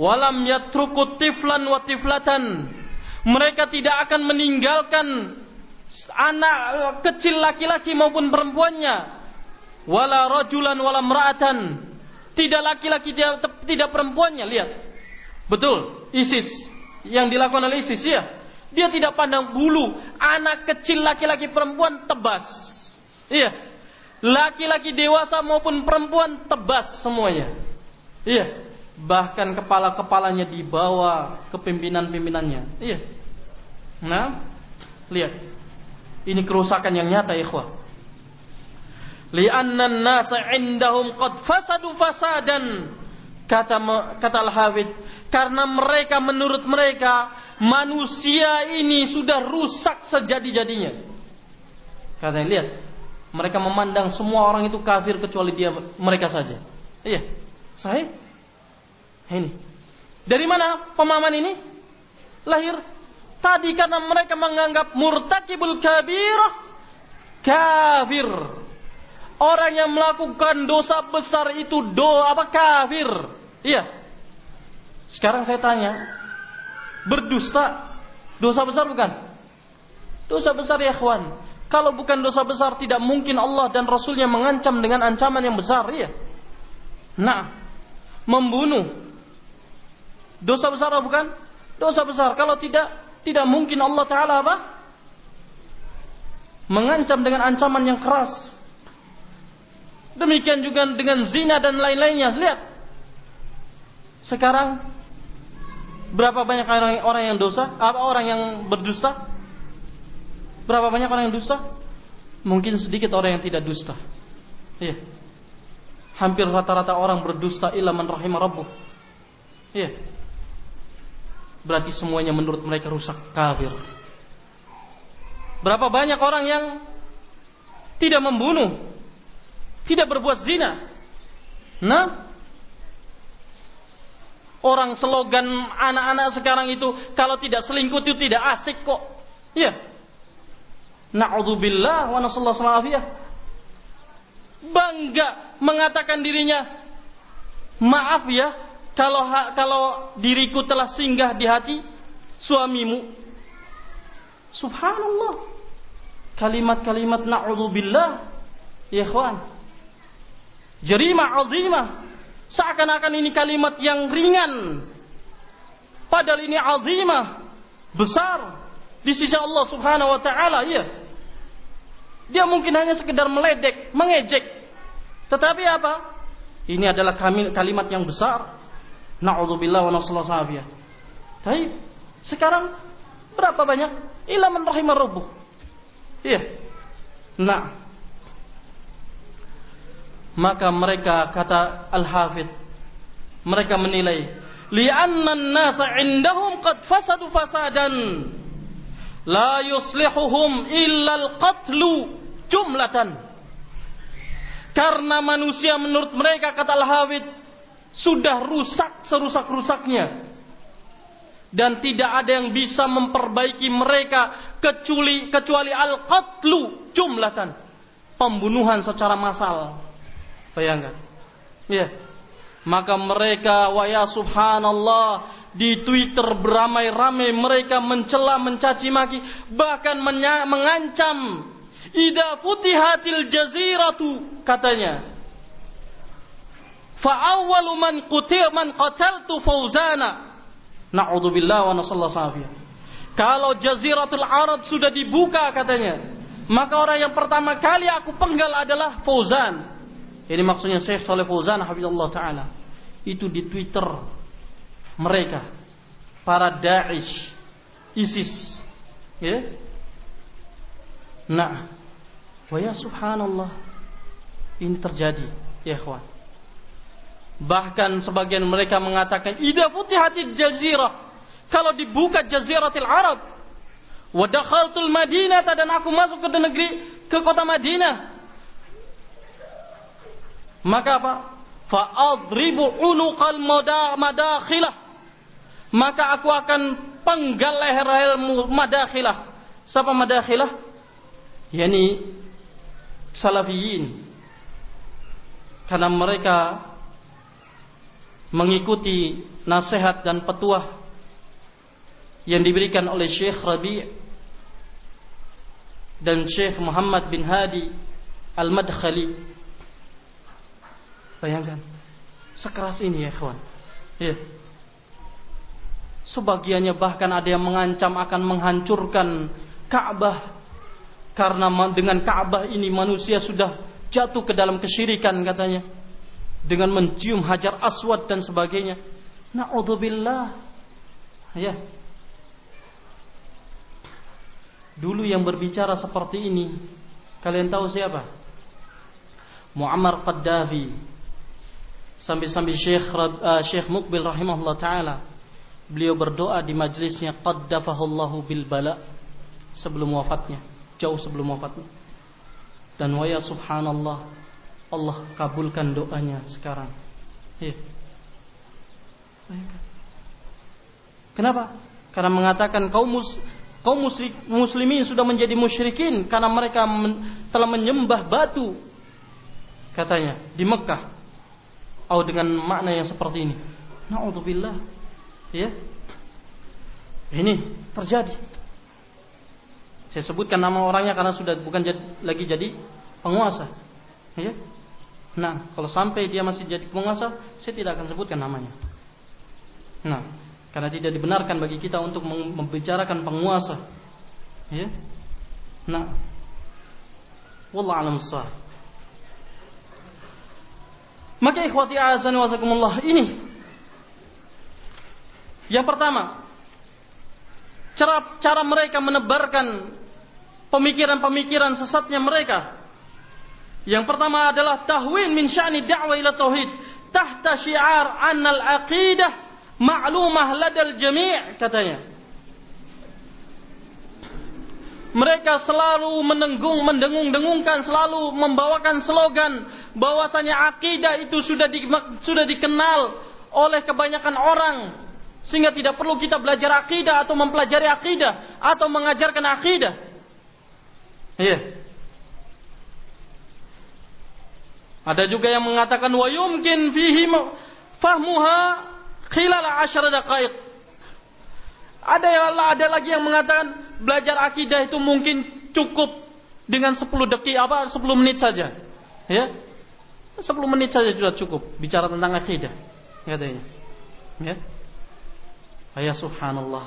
Walam yatruku tiflan wa tiflatan. Mereka tidak akan meninggalkan anak kecil laki-laki maupun perempuannya. Wala rajulan wala mra'atan. Tidak laki-laki tidak, tidak perempuannya. Lihat. Betul. ISIS. Yang dilakukan oleh ISIS ya dia tidak pandang bulu. Anak kecil laki-laki perempuan tebas. Iya. Laki-laki dewasa maupun perempuan tebas semuanya. Iya. Bahkan kepala-kepalanya dibawa ke pimpinan-pimpinannya. Iya. Nah, lihat. Ini kerusakan yang nyata ikhwah. Li'anna an-nasa 'indahum qad fasadu fasadan. Kata kata Al-Hafidz, karena mereka menurut mereka manusia ini sudah rusak sejadi-jadinya. Katanya lihat, mereka memandang semua orang itu kafir kecuali dia mereka saja. Iya, sahih. Ini. Dari mana pemahaman ini? Lahir tadi karena mereka menganggap murtakibul kabirah kafir. Orang yang melakukan dosa besar itu do apa kafir? Iya. Sekarang saya tanya, berdusta dosa besar bukan? Dosa besar ya kawan. Kalau bukan dosa besar tidak mungkin Allah dan Rasulnya mengancam dengan ancaman yang besar ya. Nah, membunuh dosa besar bukan? Dosa besar. Kalau tidak tidak mungkin Allah Taala apa? Mengancam dengan ancaman yang keras. Demikian juga dengan zina dan lain-lainnya. Lihat. Sekarang Berapa banyak orang, yang dosa? Apa orang yang berdusta? Berapa banyak orang yang dusta? Mungkin sedikit orang yang tidak dusta. Iya. Hampir rata-rata orang berdusta illa man rahimah rabbuh. Iya. Berarti semuanya menurut mereka rusak kafir. Berapa banyak orang yang tidak membunuh, tidak berbuat zina. Nah, Orang slogan anak-anak sekarang itu kalau tidak selingkuh itu tidak asik kok. Iya. Na'udzubillah wa nasallahu Bangga mengatakan dirinya maaf ya kalau kalau diriku telah singgah di hati suamimu. Subhanallah. Kalimat-kalimat na'udzubillah ya ikhwan. Jarimah azimah Seakan-akan ini kalimat yang ringan. Padahal ini azimah, besar di sisi Allah Subhanahu wa taala, iya. Dia mungkin hanya sekedar meledek, mengejek. Tetapi apa? Ini adalah kalimat yang besar. Na'udzubillah wa nasallahu Tapi sekarang berapa banyak? Ila man rahimar rabbuh. Iya. Nah. Maka mereka kata Al-Hafidh mereka menilai li'anna an-nasa 'indahum qad fasadu fasadan la yuslihuhum illa al-qatlu jumlatan. Karena manusia menurut mereka kata Al-Hafidh sudah rusak serusak-rusaknya. Dan tidak ada yang bisa memperbaiki mereka kecuali kecuali al-qatlu jumlatan. Pembunuhan secara massal. Bayangkan. Ya. Maka mereka wa ya subhanallah di Twitter beramai-ramai mereka mencela mencaci maki bahkan mengancam Ida futihatil jaziratu katanya. Fa awwalu man qutil man qataltu Fauzana. Na'udzubillah wa nasallahu Kalau jaziratul Arab sudah dibuka katanya, maka orang yang pertama kali aku penggal adalah Fauzan. Ini maksudnya Syekh Saleh Fauzan hafizallah taala. Itu di Twitter mereka para Daesh ISIS ya Nah, Wah ya subhanallah. Ini terjadi, ya ikhwan. Bahkan sebagian mereka mengatakan, "Idza futihatil jazirah." Kalau dibuka jaziratil Arab, wa dakhaltul Madinah dan aku masuk ke negeri ke kota Madinah. Maka apa? Fa'adribu unuqal madakhilah. Maka aku akan penggal leher-leher madakhilah. Siapa madakhilah? Yani salafiyin karena mereka mengikuti nasihat dan petuah yang diberikan oleh Syekh Rabi' dan Syekh Muhammad bin Hadi Al-Madkhali. Bayangkan, sekeras ini ya kawan. Ya. Sebagiannya bahkan ada yang mengancam akan menghancurkan Ka'bah karena dengan Ka'bah ini manusia sudah jatuh ke dalam kesyirikan katanya. Dengan mencium hajar aswad dan sebagainya. Na'udzubillah. Ya. Dulu yang berbicara seperti ini, kalian tahu siapa? Muammar Qaddafi. Sambil-sambil Syekh uh, Syekh Mukbil rahimahullah taala beliau berdoa di majlisnya qaddafahullahu bil bala sebelum wafatnya jauh sebelum wafatnya. Dan waya subhanallah Allah kabulkan doanya sekarang. Ya. Kenapa? Karena mengatakan kaum mus kaum muslimin sudah menjadi musyrikin karena mereka men, telah menyembah batu katanya di Mekah. Oh dengan makna yang seperti ini. Nauzubillah. Ya. Ini terjadi. Saya sebutkan nama orangnya karena sudah bukan jad, lagi jadi penguasa. Ya. Nah, kalau sampai dia masih jadi penguasa, saya tidak akan sebutkan namanya. Nah, karena tidak dibenarkan bagi kita untuk membicarakan penguasa. Ya. Nah, wallah alam sah. Maka ikhwati azan wasakumullah ini yang pertama cara cara mereka menebarkan pemikiran-pemikiran sesatnya mereka. Yang pertama adalah tahwin min sya'ni da'wa ila tauhid tahta syiar annal aqidah ma'lumah ladal jami' katanya. Mereka selalu menenggung, mendengung-dengungkan, selalu membawakan slogan bahwasanya akidah itu sudah di, sudah dikenal oleh kebanyakan orang sehingga tidak perlu kita belajar akidah atau mempelajari akidah atau mengajarkan akidah. Iya. Ada juga yang mengatakan wa yumkin fihi fahmuha khilal asyara daqaiq. Ada yang ada lagi yang mengatakan belajar akidah itu mungkin cukup dengan 10 detik apa 10 menit saja. Ya. 10 menit saja sudah cukup bicara tentang akidah katanya. Ya. Ayah subhanallah.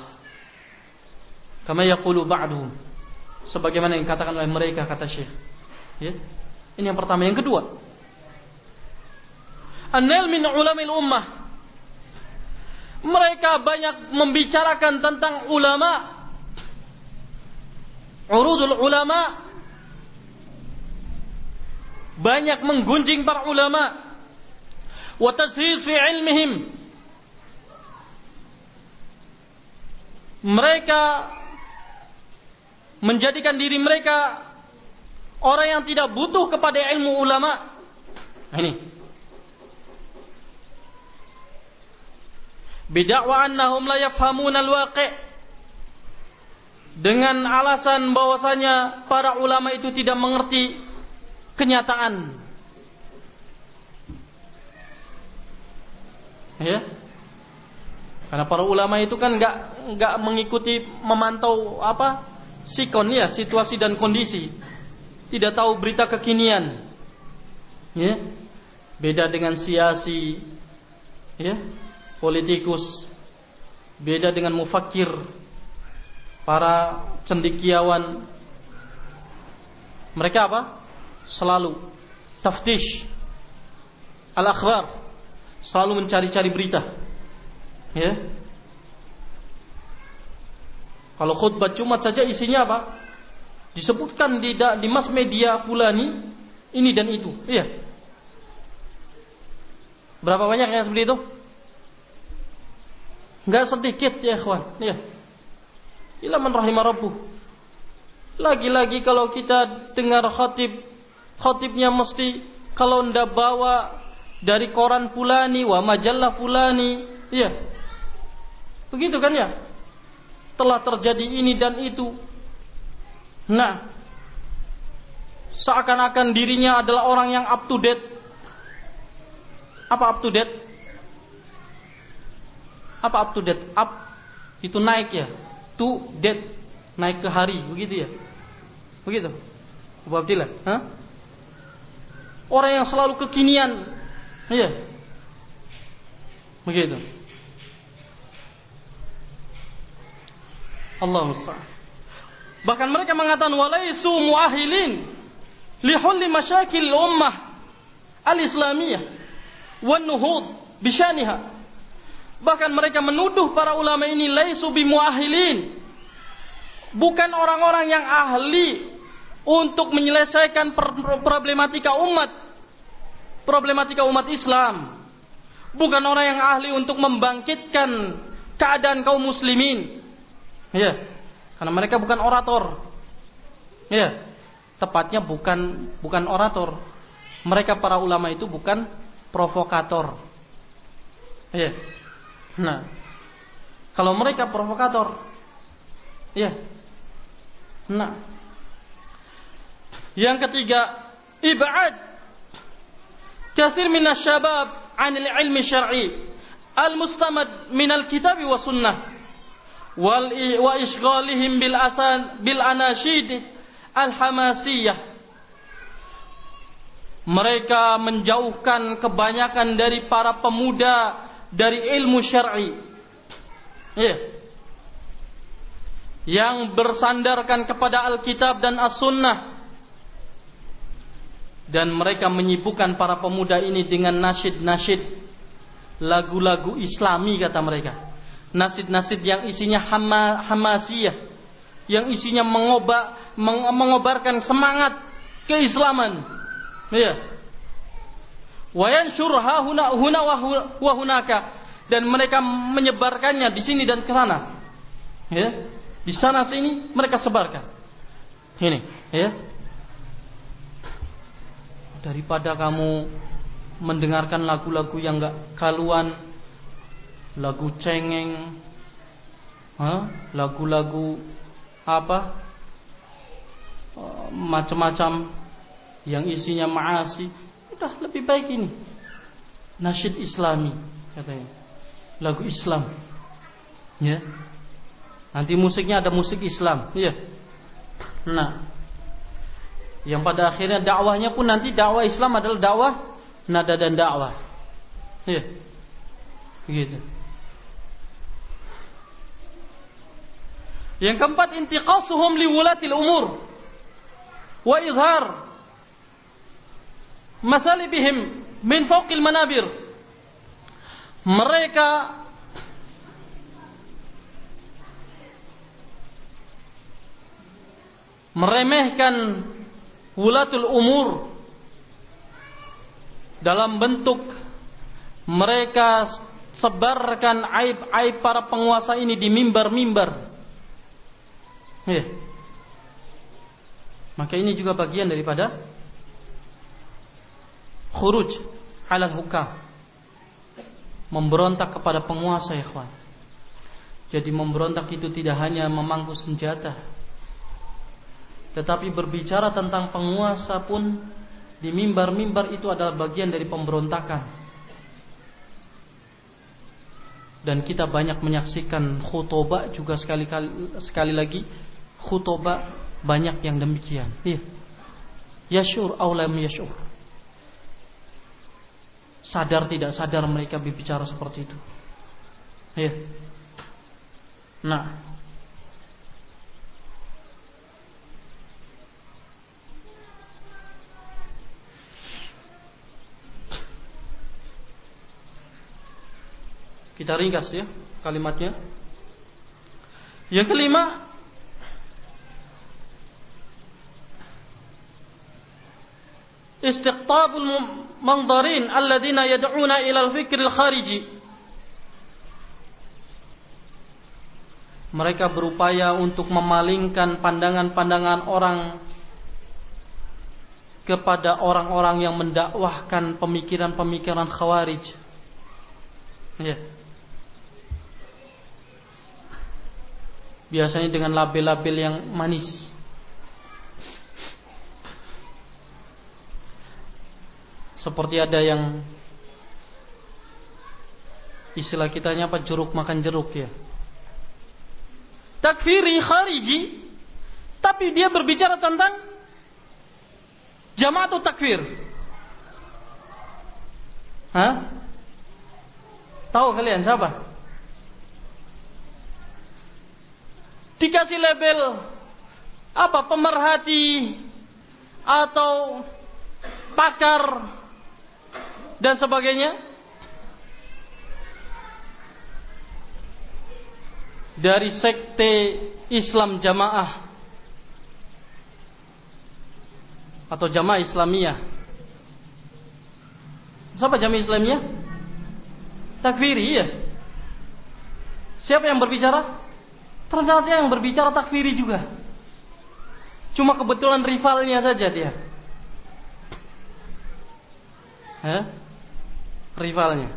Kama yaqulu. Sebagaimana yang dikatakan oleh mereka kata Syekh. Ya. Ini yang pertama, yang kedua. Anil min ulamil ummah. Mereka banyak membicarakan tentang ulama. Urudul ulama. Banyak menggunjing para ulama. Wa tazhiz fi ilmihim. Mereka menjadikan diri mereka orang yang tidak butuh kepada ilmu ulama. Ini. Bid'wa annahum la yafhamuna al-waqi' dengan alasan bahwasanya para ulama itu tidak mengerti kenyataan. Ya. Karena para ulama itu kan nggak nggak mengikuti memantau apa sikon ya situasi dan kondisi. Tidak tahu berita kekinian. Ya. Beda dengan siasi. Ya politikus beda dengan mufakir para cendikiawan mereka apa selalu taftish al akhbar selalu mencari-cari berita ya kalau khutbah Jumat saja isinya apa? Disebutkan di di mass media fulani ini dan itu. Iya. Berapa banyak yang seperti itu? Enggak sedikit ya, kawan. Iya. Ila man rahimah rabbuh. Lagi-lagi kalau kita dengar khatib, khatibnya mesti kalau ndak bawa dari koran fulani wa majalah fulani, iya. Begitu kan ya? telah terjadi ini dan itu. Nah, seakan-akan dirinya adalah orang yang up to date. Apa up to date? Apa up to date? Up itu naik ya. To date naik ke hari, begitu ya. Begitu. Abu Abdillah, Hah? Orang yang selalu kekinian. Iya. Begitu. Allah musta'an. Bahkan mereka mengatakan walaisu muahilin li hulli masyakil ummah al-islamiyah wan nuhud bisyaniha. Bahkan mereka menuduh para ulama ini laisu bimuahilin. Bukan orang-orang yang ahli untuk menyelesaikan problematika umat problematika umat Islam. Bukan orang yang ahli untuk membangkitkan keadaan kaum muslimin Ya. Karena mereka bukan orator. Ya. Tepatnya bukan bukan orator. Mereka para ulama itu bukan provokator. Ya. Nah, kalau mereka provokator, ya. Nah, yang ketiga, ibad. Kasir minas syabab anil ilmi syar'i. Al-mustamad minal kitab wa sunnah. Wal wa isghalihim bil asan bil anashid al hamasiyah mereka menjauhkan kebanyakan dari para pemuda dari ilmu syar'i. Yeah. yang bersandarkan kepada Alkitab dan As-Sunnah. Dan mereka menyibukkan para pemuda ini dengan nasyid-nasyid. Lagu-lagu islami kata mereka. Nasid-nasid yang isinya hama, hamasiyah. Yang isinya mengoba, meng, mengobarkan semangat keislaman. Ya wayansyurha huna huna wa dan mereka menyebarkannya di sini dan ke sana. Ya. Di sana sini mereka sebarkan. Ini ya. Daripada kamu mendengarkan lagu-lagu yang enggak kaluan lagu cengeng, lagu-lagu apa, eh, macam-macam yang isinya maasi, udah lebih baik ini. Nasyid Islami katanya, lagu Islam, ya. Nanti musiknya ada musik Islam, ya. Nah, yang pada akhirnya dakwahnya pun nanti dakwah Islam adalah dakwah nada dan dakwah. Iya. Begitu. Yang keempat intiqasuhum liwulatil umur wa izhar masalibihim min fawqil manabir. Mereka meremehkan wulatul umur dalam bentuk mereka sebarkan aib-aib para penguasa ini di mimbar-mimbar. Ya. Maka ini juga bagian daripada khuruj alal hukam. Memberontak kepada penguasa, ikhwan. Jadi memberontak itu tidak hanya memangku senjata, tetapi berbicara tentang penguasa pun di mimbar-mimbar itu adalah bagian dari pemberontakan. Dan kita banyak menyaksikan khutbah juga sekali kali sekali lagi khutbah banyak yang demikian. Iya. Yashur aulam yashur. Sadar tidak sadar mereka berbicara seperti itu. Iya. Nah, Kita ringkas ya kalimatnya. Yang kelima, istiqtabul manzarin alladziina yad'una ila al-fikr al-khariji. Mereka berupaya untuk memalingkan pandangan-pandangan orang kepada orang-orang yang mendakwahkan pemikiran-pemikiran khawarij. Ya. biasanya dengan label-label yang manis. Seperti ada yang istilah kitanya apa jeruk makan jeruk ya. Takfiri khariji tapi dia berbicara tentang jamaah atau takfir. Hah? Tahu kalian siapa? dikasih label apa pemerhati atau pakar dan sebagainya dari sekte Islam Jamaah atau Jamaah Islamiyah. Siapa Jamaah Islamiyah? Takfiri ya. Siapa yang berbicara? Ternyata yang berbicara takfiri juga. Cuma kebetulan rivalnya saja dia. Hah? Rivalnya.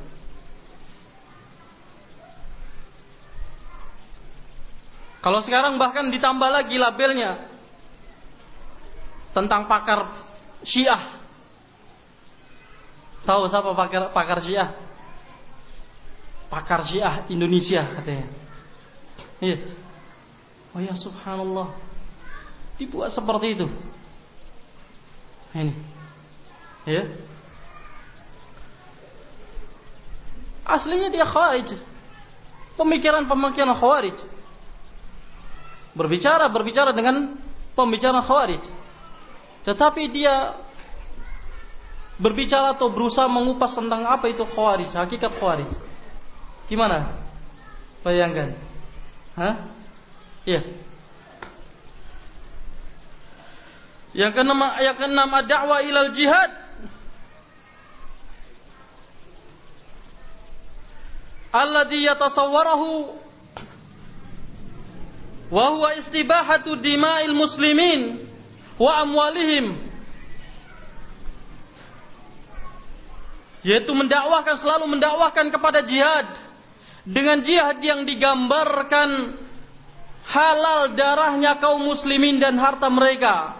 Kalau sekarang bahkan ditambah lagi labelnya tentang pakar Syiah. Tahu siapa pakar pakar Syiah? Pakar Syiah Indonesia katanya. Iya. Oh ya subhanallah. Dibuat seperti itu. Ini. Ya. Aslinya dia khawarij. Pemikiran-pemikiran khawarij. Berbicara, berbicara dengan pembicaraan khawarij. Tetapi dia berbicara atau berusaha mengupas tentang apa itu khawarij, hakikat khawarij. Gimana? Bayangkan. Hah? Iya. Yang keenam, yang keenam ad-da'wah ilal jihad. Alladhi yatasawwarahu wa huwa istibahatu dima'il muslimin wa amwalihim. Yaitu mendakwahkan selalu mendakwahkan kepada jihad dengan jihad yang digambarkan halal darahnya kaum muslimin dan harta mereka.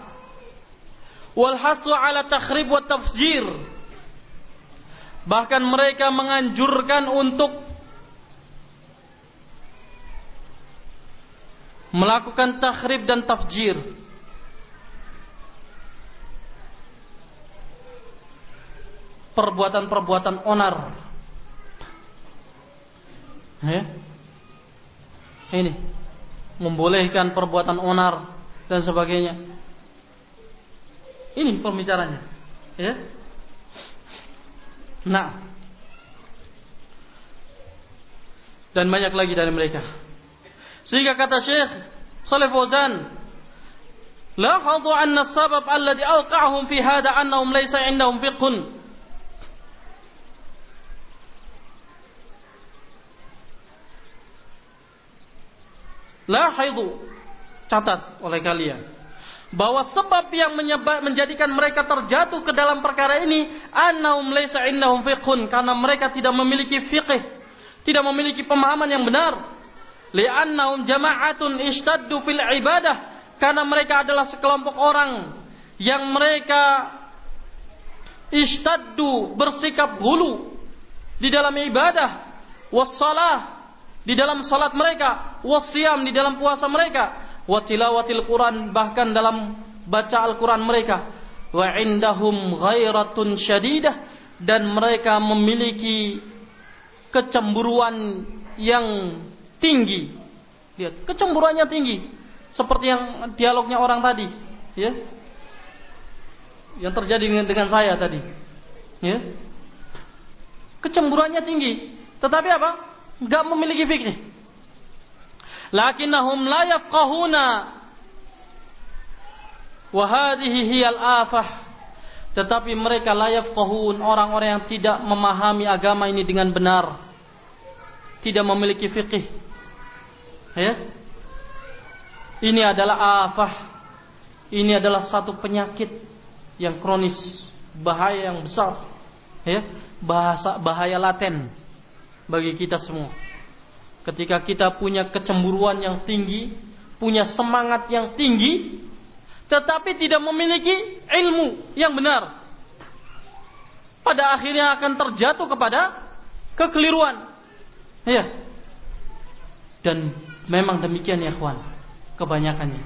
Walhasu ala takhrib wa tafjir. Bahkan mereka menganjurkan untuk melakukan takhrib dan tafjir. perbuatan-perbuatan onar. Ya. Ini membolehkan perbuatan onar dan sebagainya. Ini pembicaranya. Ya. Nah. Dan banyak lagi dari mereka. Sehingga kata Syekh Saleh Fauzan, "Lahazu anna sabab alladhi awqa'ahum fi hada annahum laysa 'indahum fiqhun." Lahidu catat oleh kalian. Bahwa sebab yang menyebab menjadikan mereka terjatuh ke dalam perkara ini annahum laysa indahum fiqhun karena mereka tidak memiliki fiqh tidak memiliki pemahaman yang benar li'annahum jama'atun ishtaddu fil ibadah. Karena mereka adalah sekelompok orang yang mereka ishtaddu bersikap hulu di dalam ibadah wassalah di dalam salat mereka wasyam di dalam puasa mereka wa tilawatil Quran bahkan dalam baca Al-Quran mereka. Wa indahum ghairatun syadidah. Dan mereka memiliki kecemburuan yang tinggi. Lihat kecemburuannya tinggi. Seperti yang dialognya orang tadi ya. Yang terjadi dengan, dengan saya tadi ya. Kecemburuannya tinggi. Tetapi apa? Enggak memiliki fikih. Lakinnahum la yafqahuna. Wa hadhihi hiyal afah. Tetapi mereka la yafqahun orang-orang yang tidak memahami agama ini dengan benar. Tidak memiliki fikih ya ini adalah afah ini adalah satu penyakit yang kronis bahaya yang besar ya bahasa bahaya laten bagi kita semua Ketika kita punya kecemburuan yang tinggi, punya semangat yang tinggi, tetapi tidak memiliki ilmu yang benar. Pada akhirnya akan terjatuh kepada kekeliruan. Ya. Dan memang demikian ya kawan, kebanyakannya.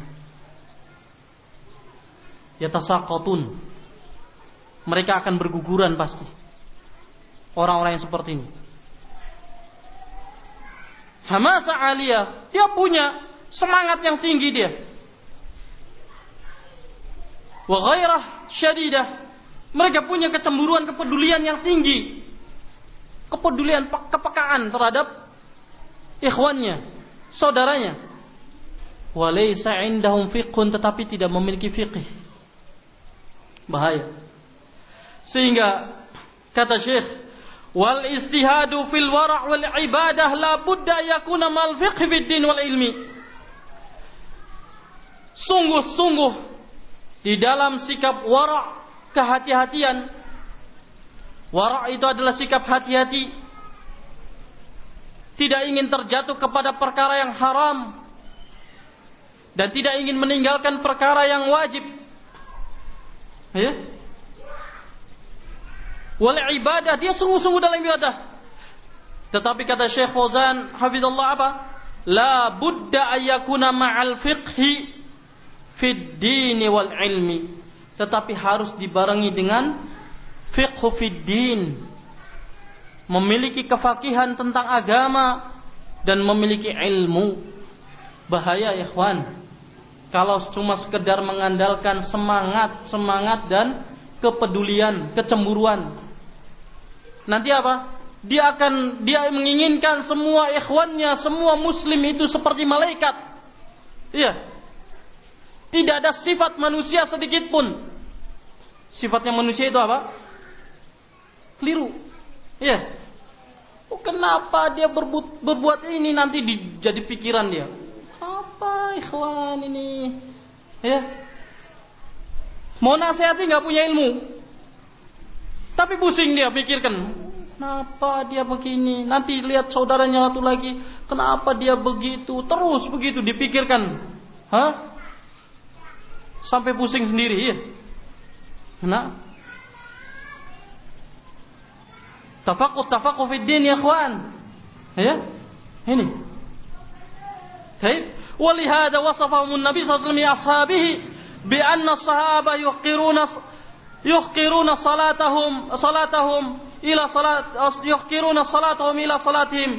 Ya tasaqatun. Mereka akan berguguran pasti. Orang-orang yang seperti ini hamasa aliyah, dia punya semangat yang tinggi dia. Wa ghairah syadidah. Mereka punya kecemburuan, kepedulian yang tinggi. Kepedulian, kepekaan terhadap ikhwannya, saudaranya. Walaysa indahum fiqhun tetapi tidak memiliki fiqh. Bahaya. Sehingga kata Syekh wal istihadu fil wara' wal ibadah la budda yakuna mal fiqh fid din wal ilmi sungguh-sungguh di dalam sikap wara' kehati-hatian wara' itu adalah sikap hati-hati tidak ingin terjatuh kepada perkara yang haram dan tidak ingin meninggalkan perkara yang wajib. Ya? Wal ibadah dia sungguh-sungguh dalam ibadah. Tetapi kata Syekh Fauzan hafizallah apa? La budda ayyakuna ma'al fiqhi fid dini wal ilmi. Tetapi harus dibarengi dengan fiqhu fid din memiliki kefakihan tentang agama dan memiliki ilmu bahaya ikhwan kalau cuma sekedar mengandalkan semangat semangat dan kepedulian kecemburuan Nanti apa? Dia akan dia menginginkan semua ikhwannya, semua muslim itu seperti malaikat. Iya. Tidak ada sifat manusia sedikit pun. Sifatnya manusia itu apa? Keliru. Iya. Oh, kenapa dia berbuat, berbuat ini nanti di, jadi pikiran dia? Apa ikhwan ini? Ya. Mau nasihati nggak punya ilmu, tapi pusing dia pikirkan, kenapa dia begini? Nanti lihat saudaranya satu lagi, kenapa dia begitu? Terus begitu dipikirkan. Hah? Sampai pusing sendiri, ya. Nah. Tafakut tafakut fid din ya kawan. Ya. Ini. Baik. Walihada wasafahum Nabi sallallahu alaihi wasallam ashabihi bi anna sahaba yuqiruna yuhqiruna salatahum salatahum ila salat yuhqiruna salatahum ila salatihim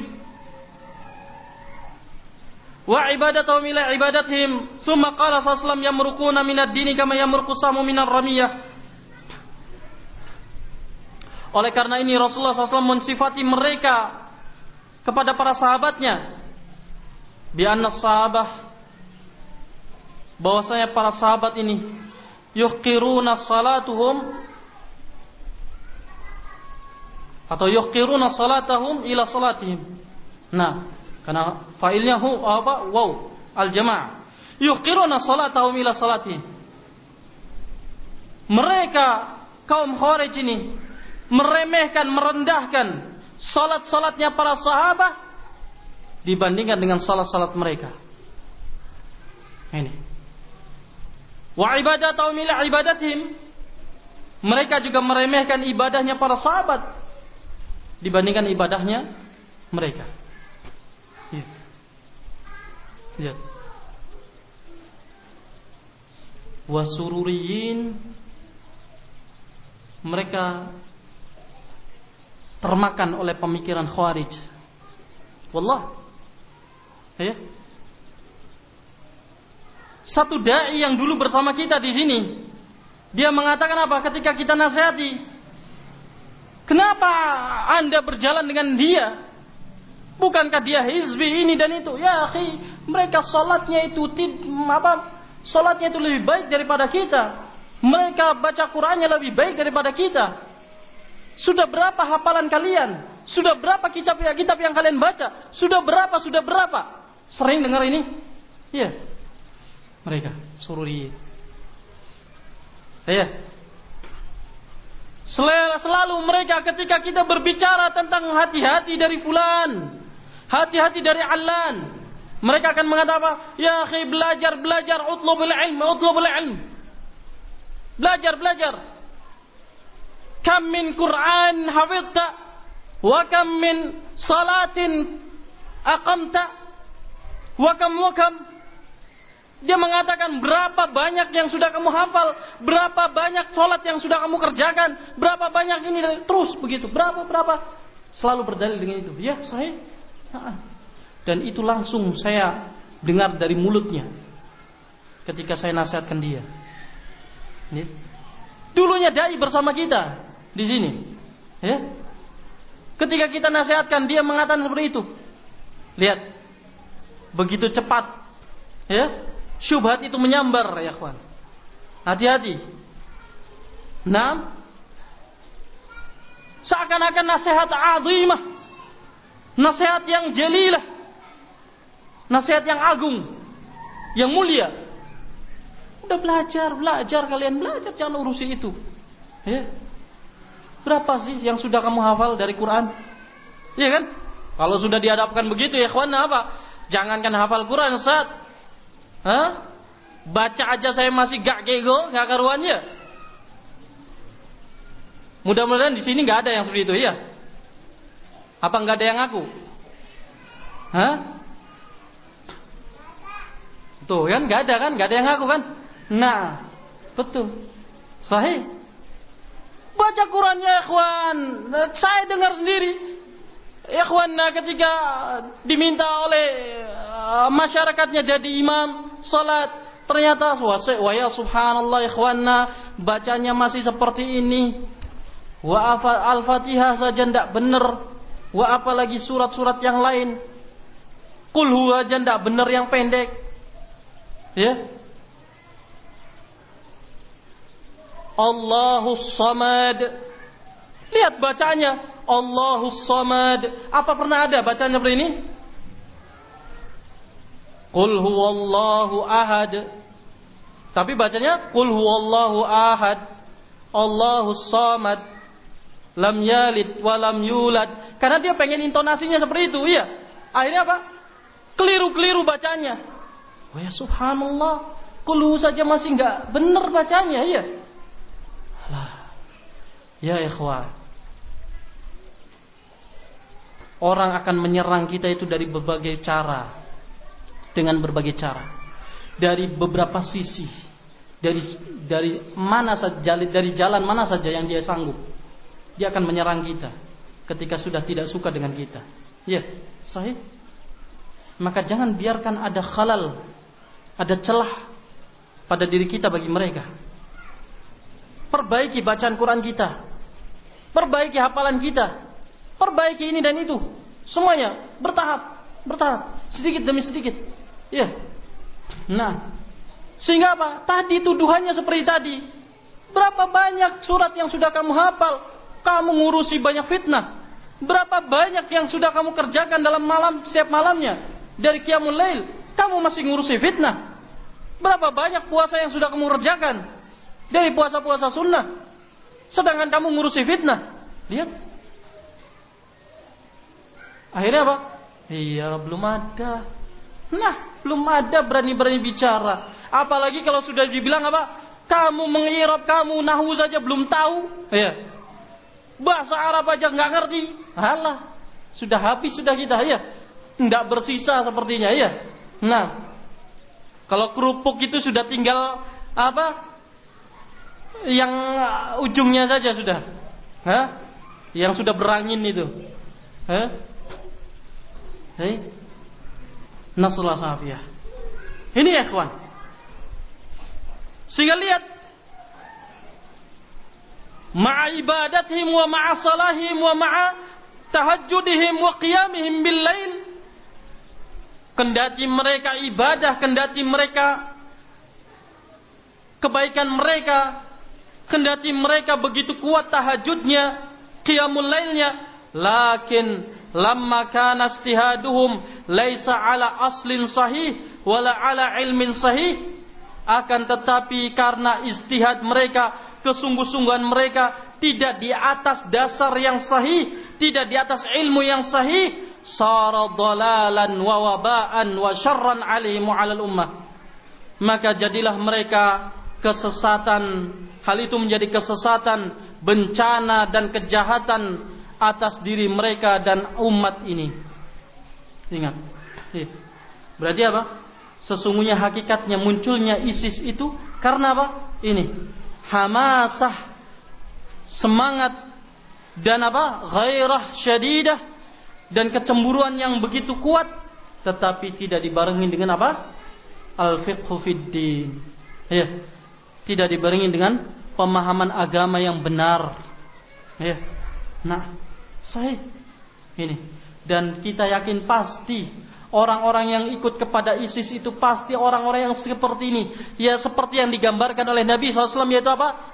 wa ibadatahum ila ibadatihim thumma qala sallallahu yamruquna min ad-dini kama yamruqu samu min ar-ramiyah oleh karena ini Rasulullah SAW mensifati mereka kepada para sahabatnya bi anna sahabah bahwasanya para sahabat ini yuhqiruna salatuhum atau yuhqiruna salatahum ila salatihim. Nah, karena failnya hu apa? Wow, al jamaah. Yuhqiruna salatahum ila salatihim. Mereka kaum Khawarij ini meremehkan, merendahkan salat-salatnya para sahabat dibandingkan dengan salat-salat mereka. Ini. Wa ibadatahum ila ibadatihim. Mereka juga meremehkan ibadahnya para sahabat dibandingkan ibadahnya mereka. Lihat. Lihat. Wasururiyin mereka termakan oleh pemikiran Khawarij. Wallah. Ya. Satu dai yang dulu bersama kita di sini, dia mengatakan apa ketika kita nasihati? Kenapa Anda berjalan dengan dia? Bukankah dia hizbi ini dan itu? Ya, akhi, mereka salatnya itu apa? Salatnya itu lebih baik daripada kita. Mereka baca Qur'annya lebih baik daripada kita. Sudah berapa hafalan kalian? Sudah berapa kitab ya kitab yang kalian baca? Sudah berapa? Sudah berapa? Sering dengar ini? Iya. Mereka sururi. Iya. Selalu mereka ketika kita berbicara tentang hati-hati dari fulan, hati-hati dari alan, mereka akan mengatakan? Ya akhi belajar belajar utlubul ilm utlubul ilm. Belajar belajar kam min Qur'an hafidta? Wa kam min salatin aqamta? Wa kam wa kam? Dia mengatakan berapa banyak yang sudah kamu hafal, berapa banyak sholat yang sudah kamu kerjakan, berapa banyak ini? Terus begitu, berapa berapa? Selalu berdalil dengan itu. Ya saya, dan itu langsung saya dengar dari mulutnya ketika saya nasihatkan dia. Dulunya dai bersama kita, di sini. Ya. Ketika kita nasihatkan dia mengatakan seperti itu. Lihat. Begitu cepat. Ya. Syubhat itu menyambar ya kawan. Hati-hati. Nah, seakan-akan nasihat azimah. Nasihat yang jelilah. Nasihat yang agung. Yang mulia. Udah belajar, belajar kalian belajar jangan urusi itu. Ya. Berapa sih yang sudah kamu hafal dari Quran? Iya kan? Kalau sudah dihadapkan begitu ya kawan apa? Jangankan hafal Quran saat Hah? Baca aja saya masih gak kego, gak karuannya. Mudah-mudahan di sini nggak ada yang seperti itu, ya. Apa nggak ada yang aku? Hah? Tuh kan nggak ada kan, nggak ada yang aku kan? Nah, betul. Sahih. Baca Qurannya ikhwan. Saya dengar sendiri. Ikhwan nah, ketika diminta oleh uh, masyarakatnya jadi imam salat ternyata wa ya subhanallah ikhwanna bacanya masih seperti ini. Wa al-fatihah saja ndak benar. Wa apalagi surat-surat yang lain. Kul huwa aja ndak benar yang pendek. Ya Allahus Samad. Lihat bacanya. Allahus Samad. Apa pernah ada bacanya seperti ini? Qul huwallahu ahad. Tapi bacanya Qul huwallahu ahad. Allahus Samad. Lam yalid wa lam yulad. Karena dia pengen intonasinya seperti itu, iya. Akhirnya apa? Keliru-keliru bacanya. Ya subhanallah. Kulu saja masih enggak benar bacanya, iya. Lah. Ya ikhwah. Orang akan menyerang kita itu dari berbagai cara. Dengan berbagai cara. Dari beberapa sisi. Dari dari mana saja dari jalan mana saja yang dia sanggup. Dia akan menyerang kita ketika sudah tidak suka dengan kita. Ya, sahih. Maka jangan biarkan ada khalal, ada celah pada diri kita bagi mereka. Perbaiki bacaan Quran kita. Perbaiki hafalan kita. Perbaiki ini dan itu. Semuanya bertahap, bertahap, sedikit demi sedikit. Ya. Nah, sehingga apa? Tadi tuduhannya seperti tadi. Berapa banyak surat yang sudah kamu hafal? Kamu ngurusi banyak fitnah. Berapa banyak yang sudah kamu kerjakan dalam malam setiap malamnya dari qiyamul lail, kamu masih ngurusi fitnah. Berapa banyak puasa yang sudah kamu kerjakan dari puasa-puasa sunnah, sedangkan kamu ngurusi fitnah. Lihat. Akhirnya apa? Iya, belum ada. Nah, belum ada berani-berani bicara. Apalagi kalau sudah dibilang apa? Kamu mengirap, kamu nahu saja belum tahu. Ya. Bahasa Arab aja nggak ngerti. Halah. Sudah habis sudah kita ya. Nggak bersisa sepertinya ya. Nah. Kalau kerupuk itu sudah tinggal apa? Yang ujungnya saja sudah. Hah? Yang sudah berangin itu. Hah? Hei. Safiyah. Ini ya ikhwan. Sehingga lihat ma'a ibadatihim wa ma'a salahihim wa ma'a tahajjudihim wa qiyamihim bil kendati mereka ibadah kendati mereka kebaikan mereka kendati mereka begitu kuat tahajudnya qiyamul lailnya lakin lamma kana istihaduhum laisa ala aslin sahih wala ala ilmin sahih akan tetapi karena istihad mereka kesungguh-sungguhan mereka tidak di atas dasar yang sahih, tidak di atas ilmu yang sahih, sara dalalan wa wabaan wa syarran alaihim alal ummah. Maka jadilah mereka kesesatan, hal itu menjadi kesesatan, bencana dan kejahatan atas diri mereka dan umat ini. Ingat. Berarti apa? Sesungguhnya hakikatnya munculnya ISIS itu karena apa? Ini hamasah semangat dan apa gairah syadidah dan kecemburuan yang begitu kuat tetapi tidak dibarengi dengan apa al fiqhu fiddin ya tidak dibarengi dengan pemahaman agama yang benar ya nah saya ini dan kita yakin pasti Orang-orang yang ikut kepada ISIS itu pasti orang-orang yang seperti ini. Ya seperti yang digambarkan oleh Nabi SAW yaitu apa?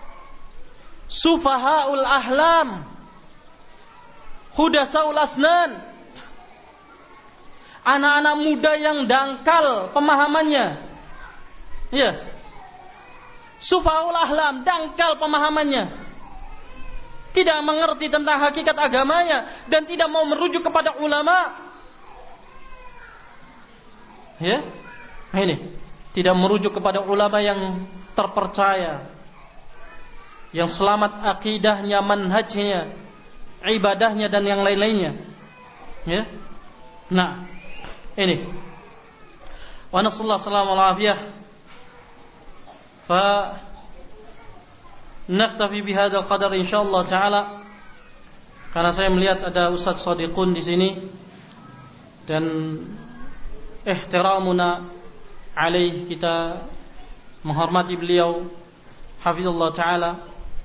Sufahaul ahlam. Hudasaul asnan. Anak-anak muda yang dangkal pemahamannya. Ya. Sufahaul ahlam, dangkal pemahamannya tidak mengerti tentang hakikat agamanya dan tidak mau merujuk kepada ulama Ya. Nah, ini tidak merujuk kepada ulama yang terpercaya yang selamat akidahnya, manhajnya, ibadahnya dan yang lain-lainnya. Ya. Nah, ini. Wa nasallahu alafiyah. Fa naktafi bihadal qadar insyaallah taala. Karena saya melihat ada Ustaz Sadiqun di sini dan ihtiramuna alaih kita menghormati beliau hafizallah taala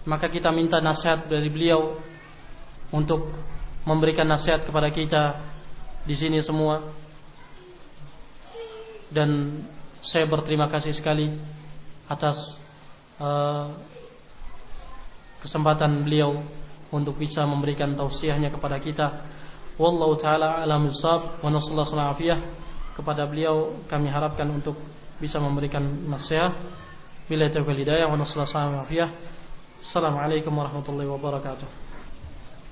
maka kita minta nasihat dari beliau untuk memberikan nasihat kepada kita di sini semua dan saya berterima kasih sekali atas uh, kesempatan beliau untuk bisa memberikan tausiahnya kepada kita. Wallahu taala alam sab wa nasallahu alaihi kepada beliau kami harapkan untuk bisa memberikan nasihat. Bila taufiq hidayah wa nasallahu alaihi Assalamualaikum warahmatullahi wabarakatuh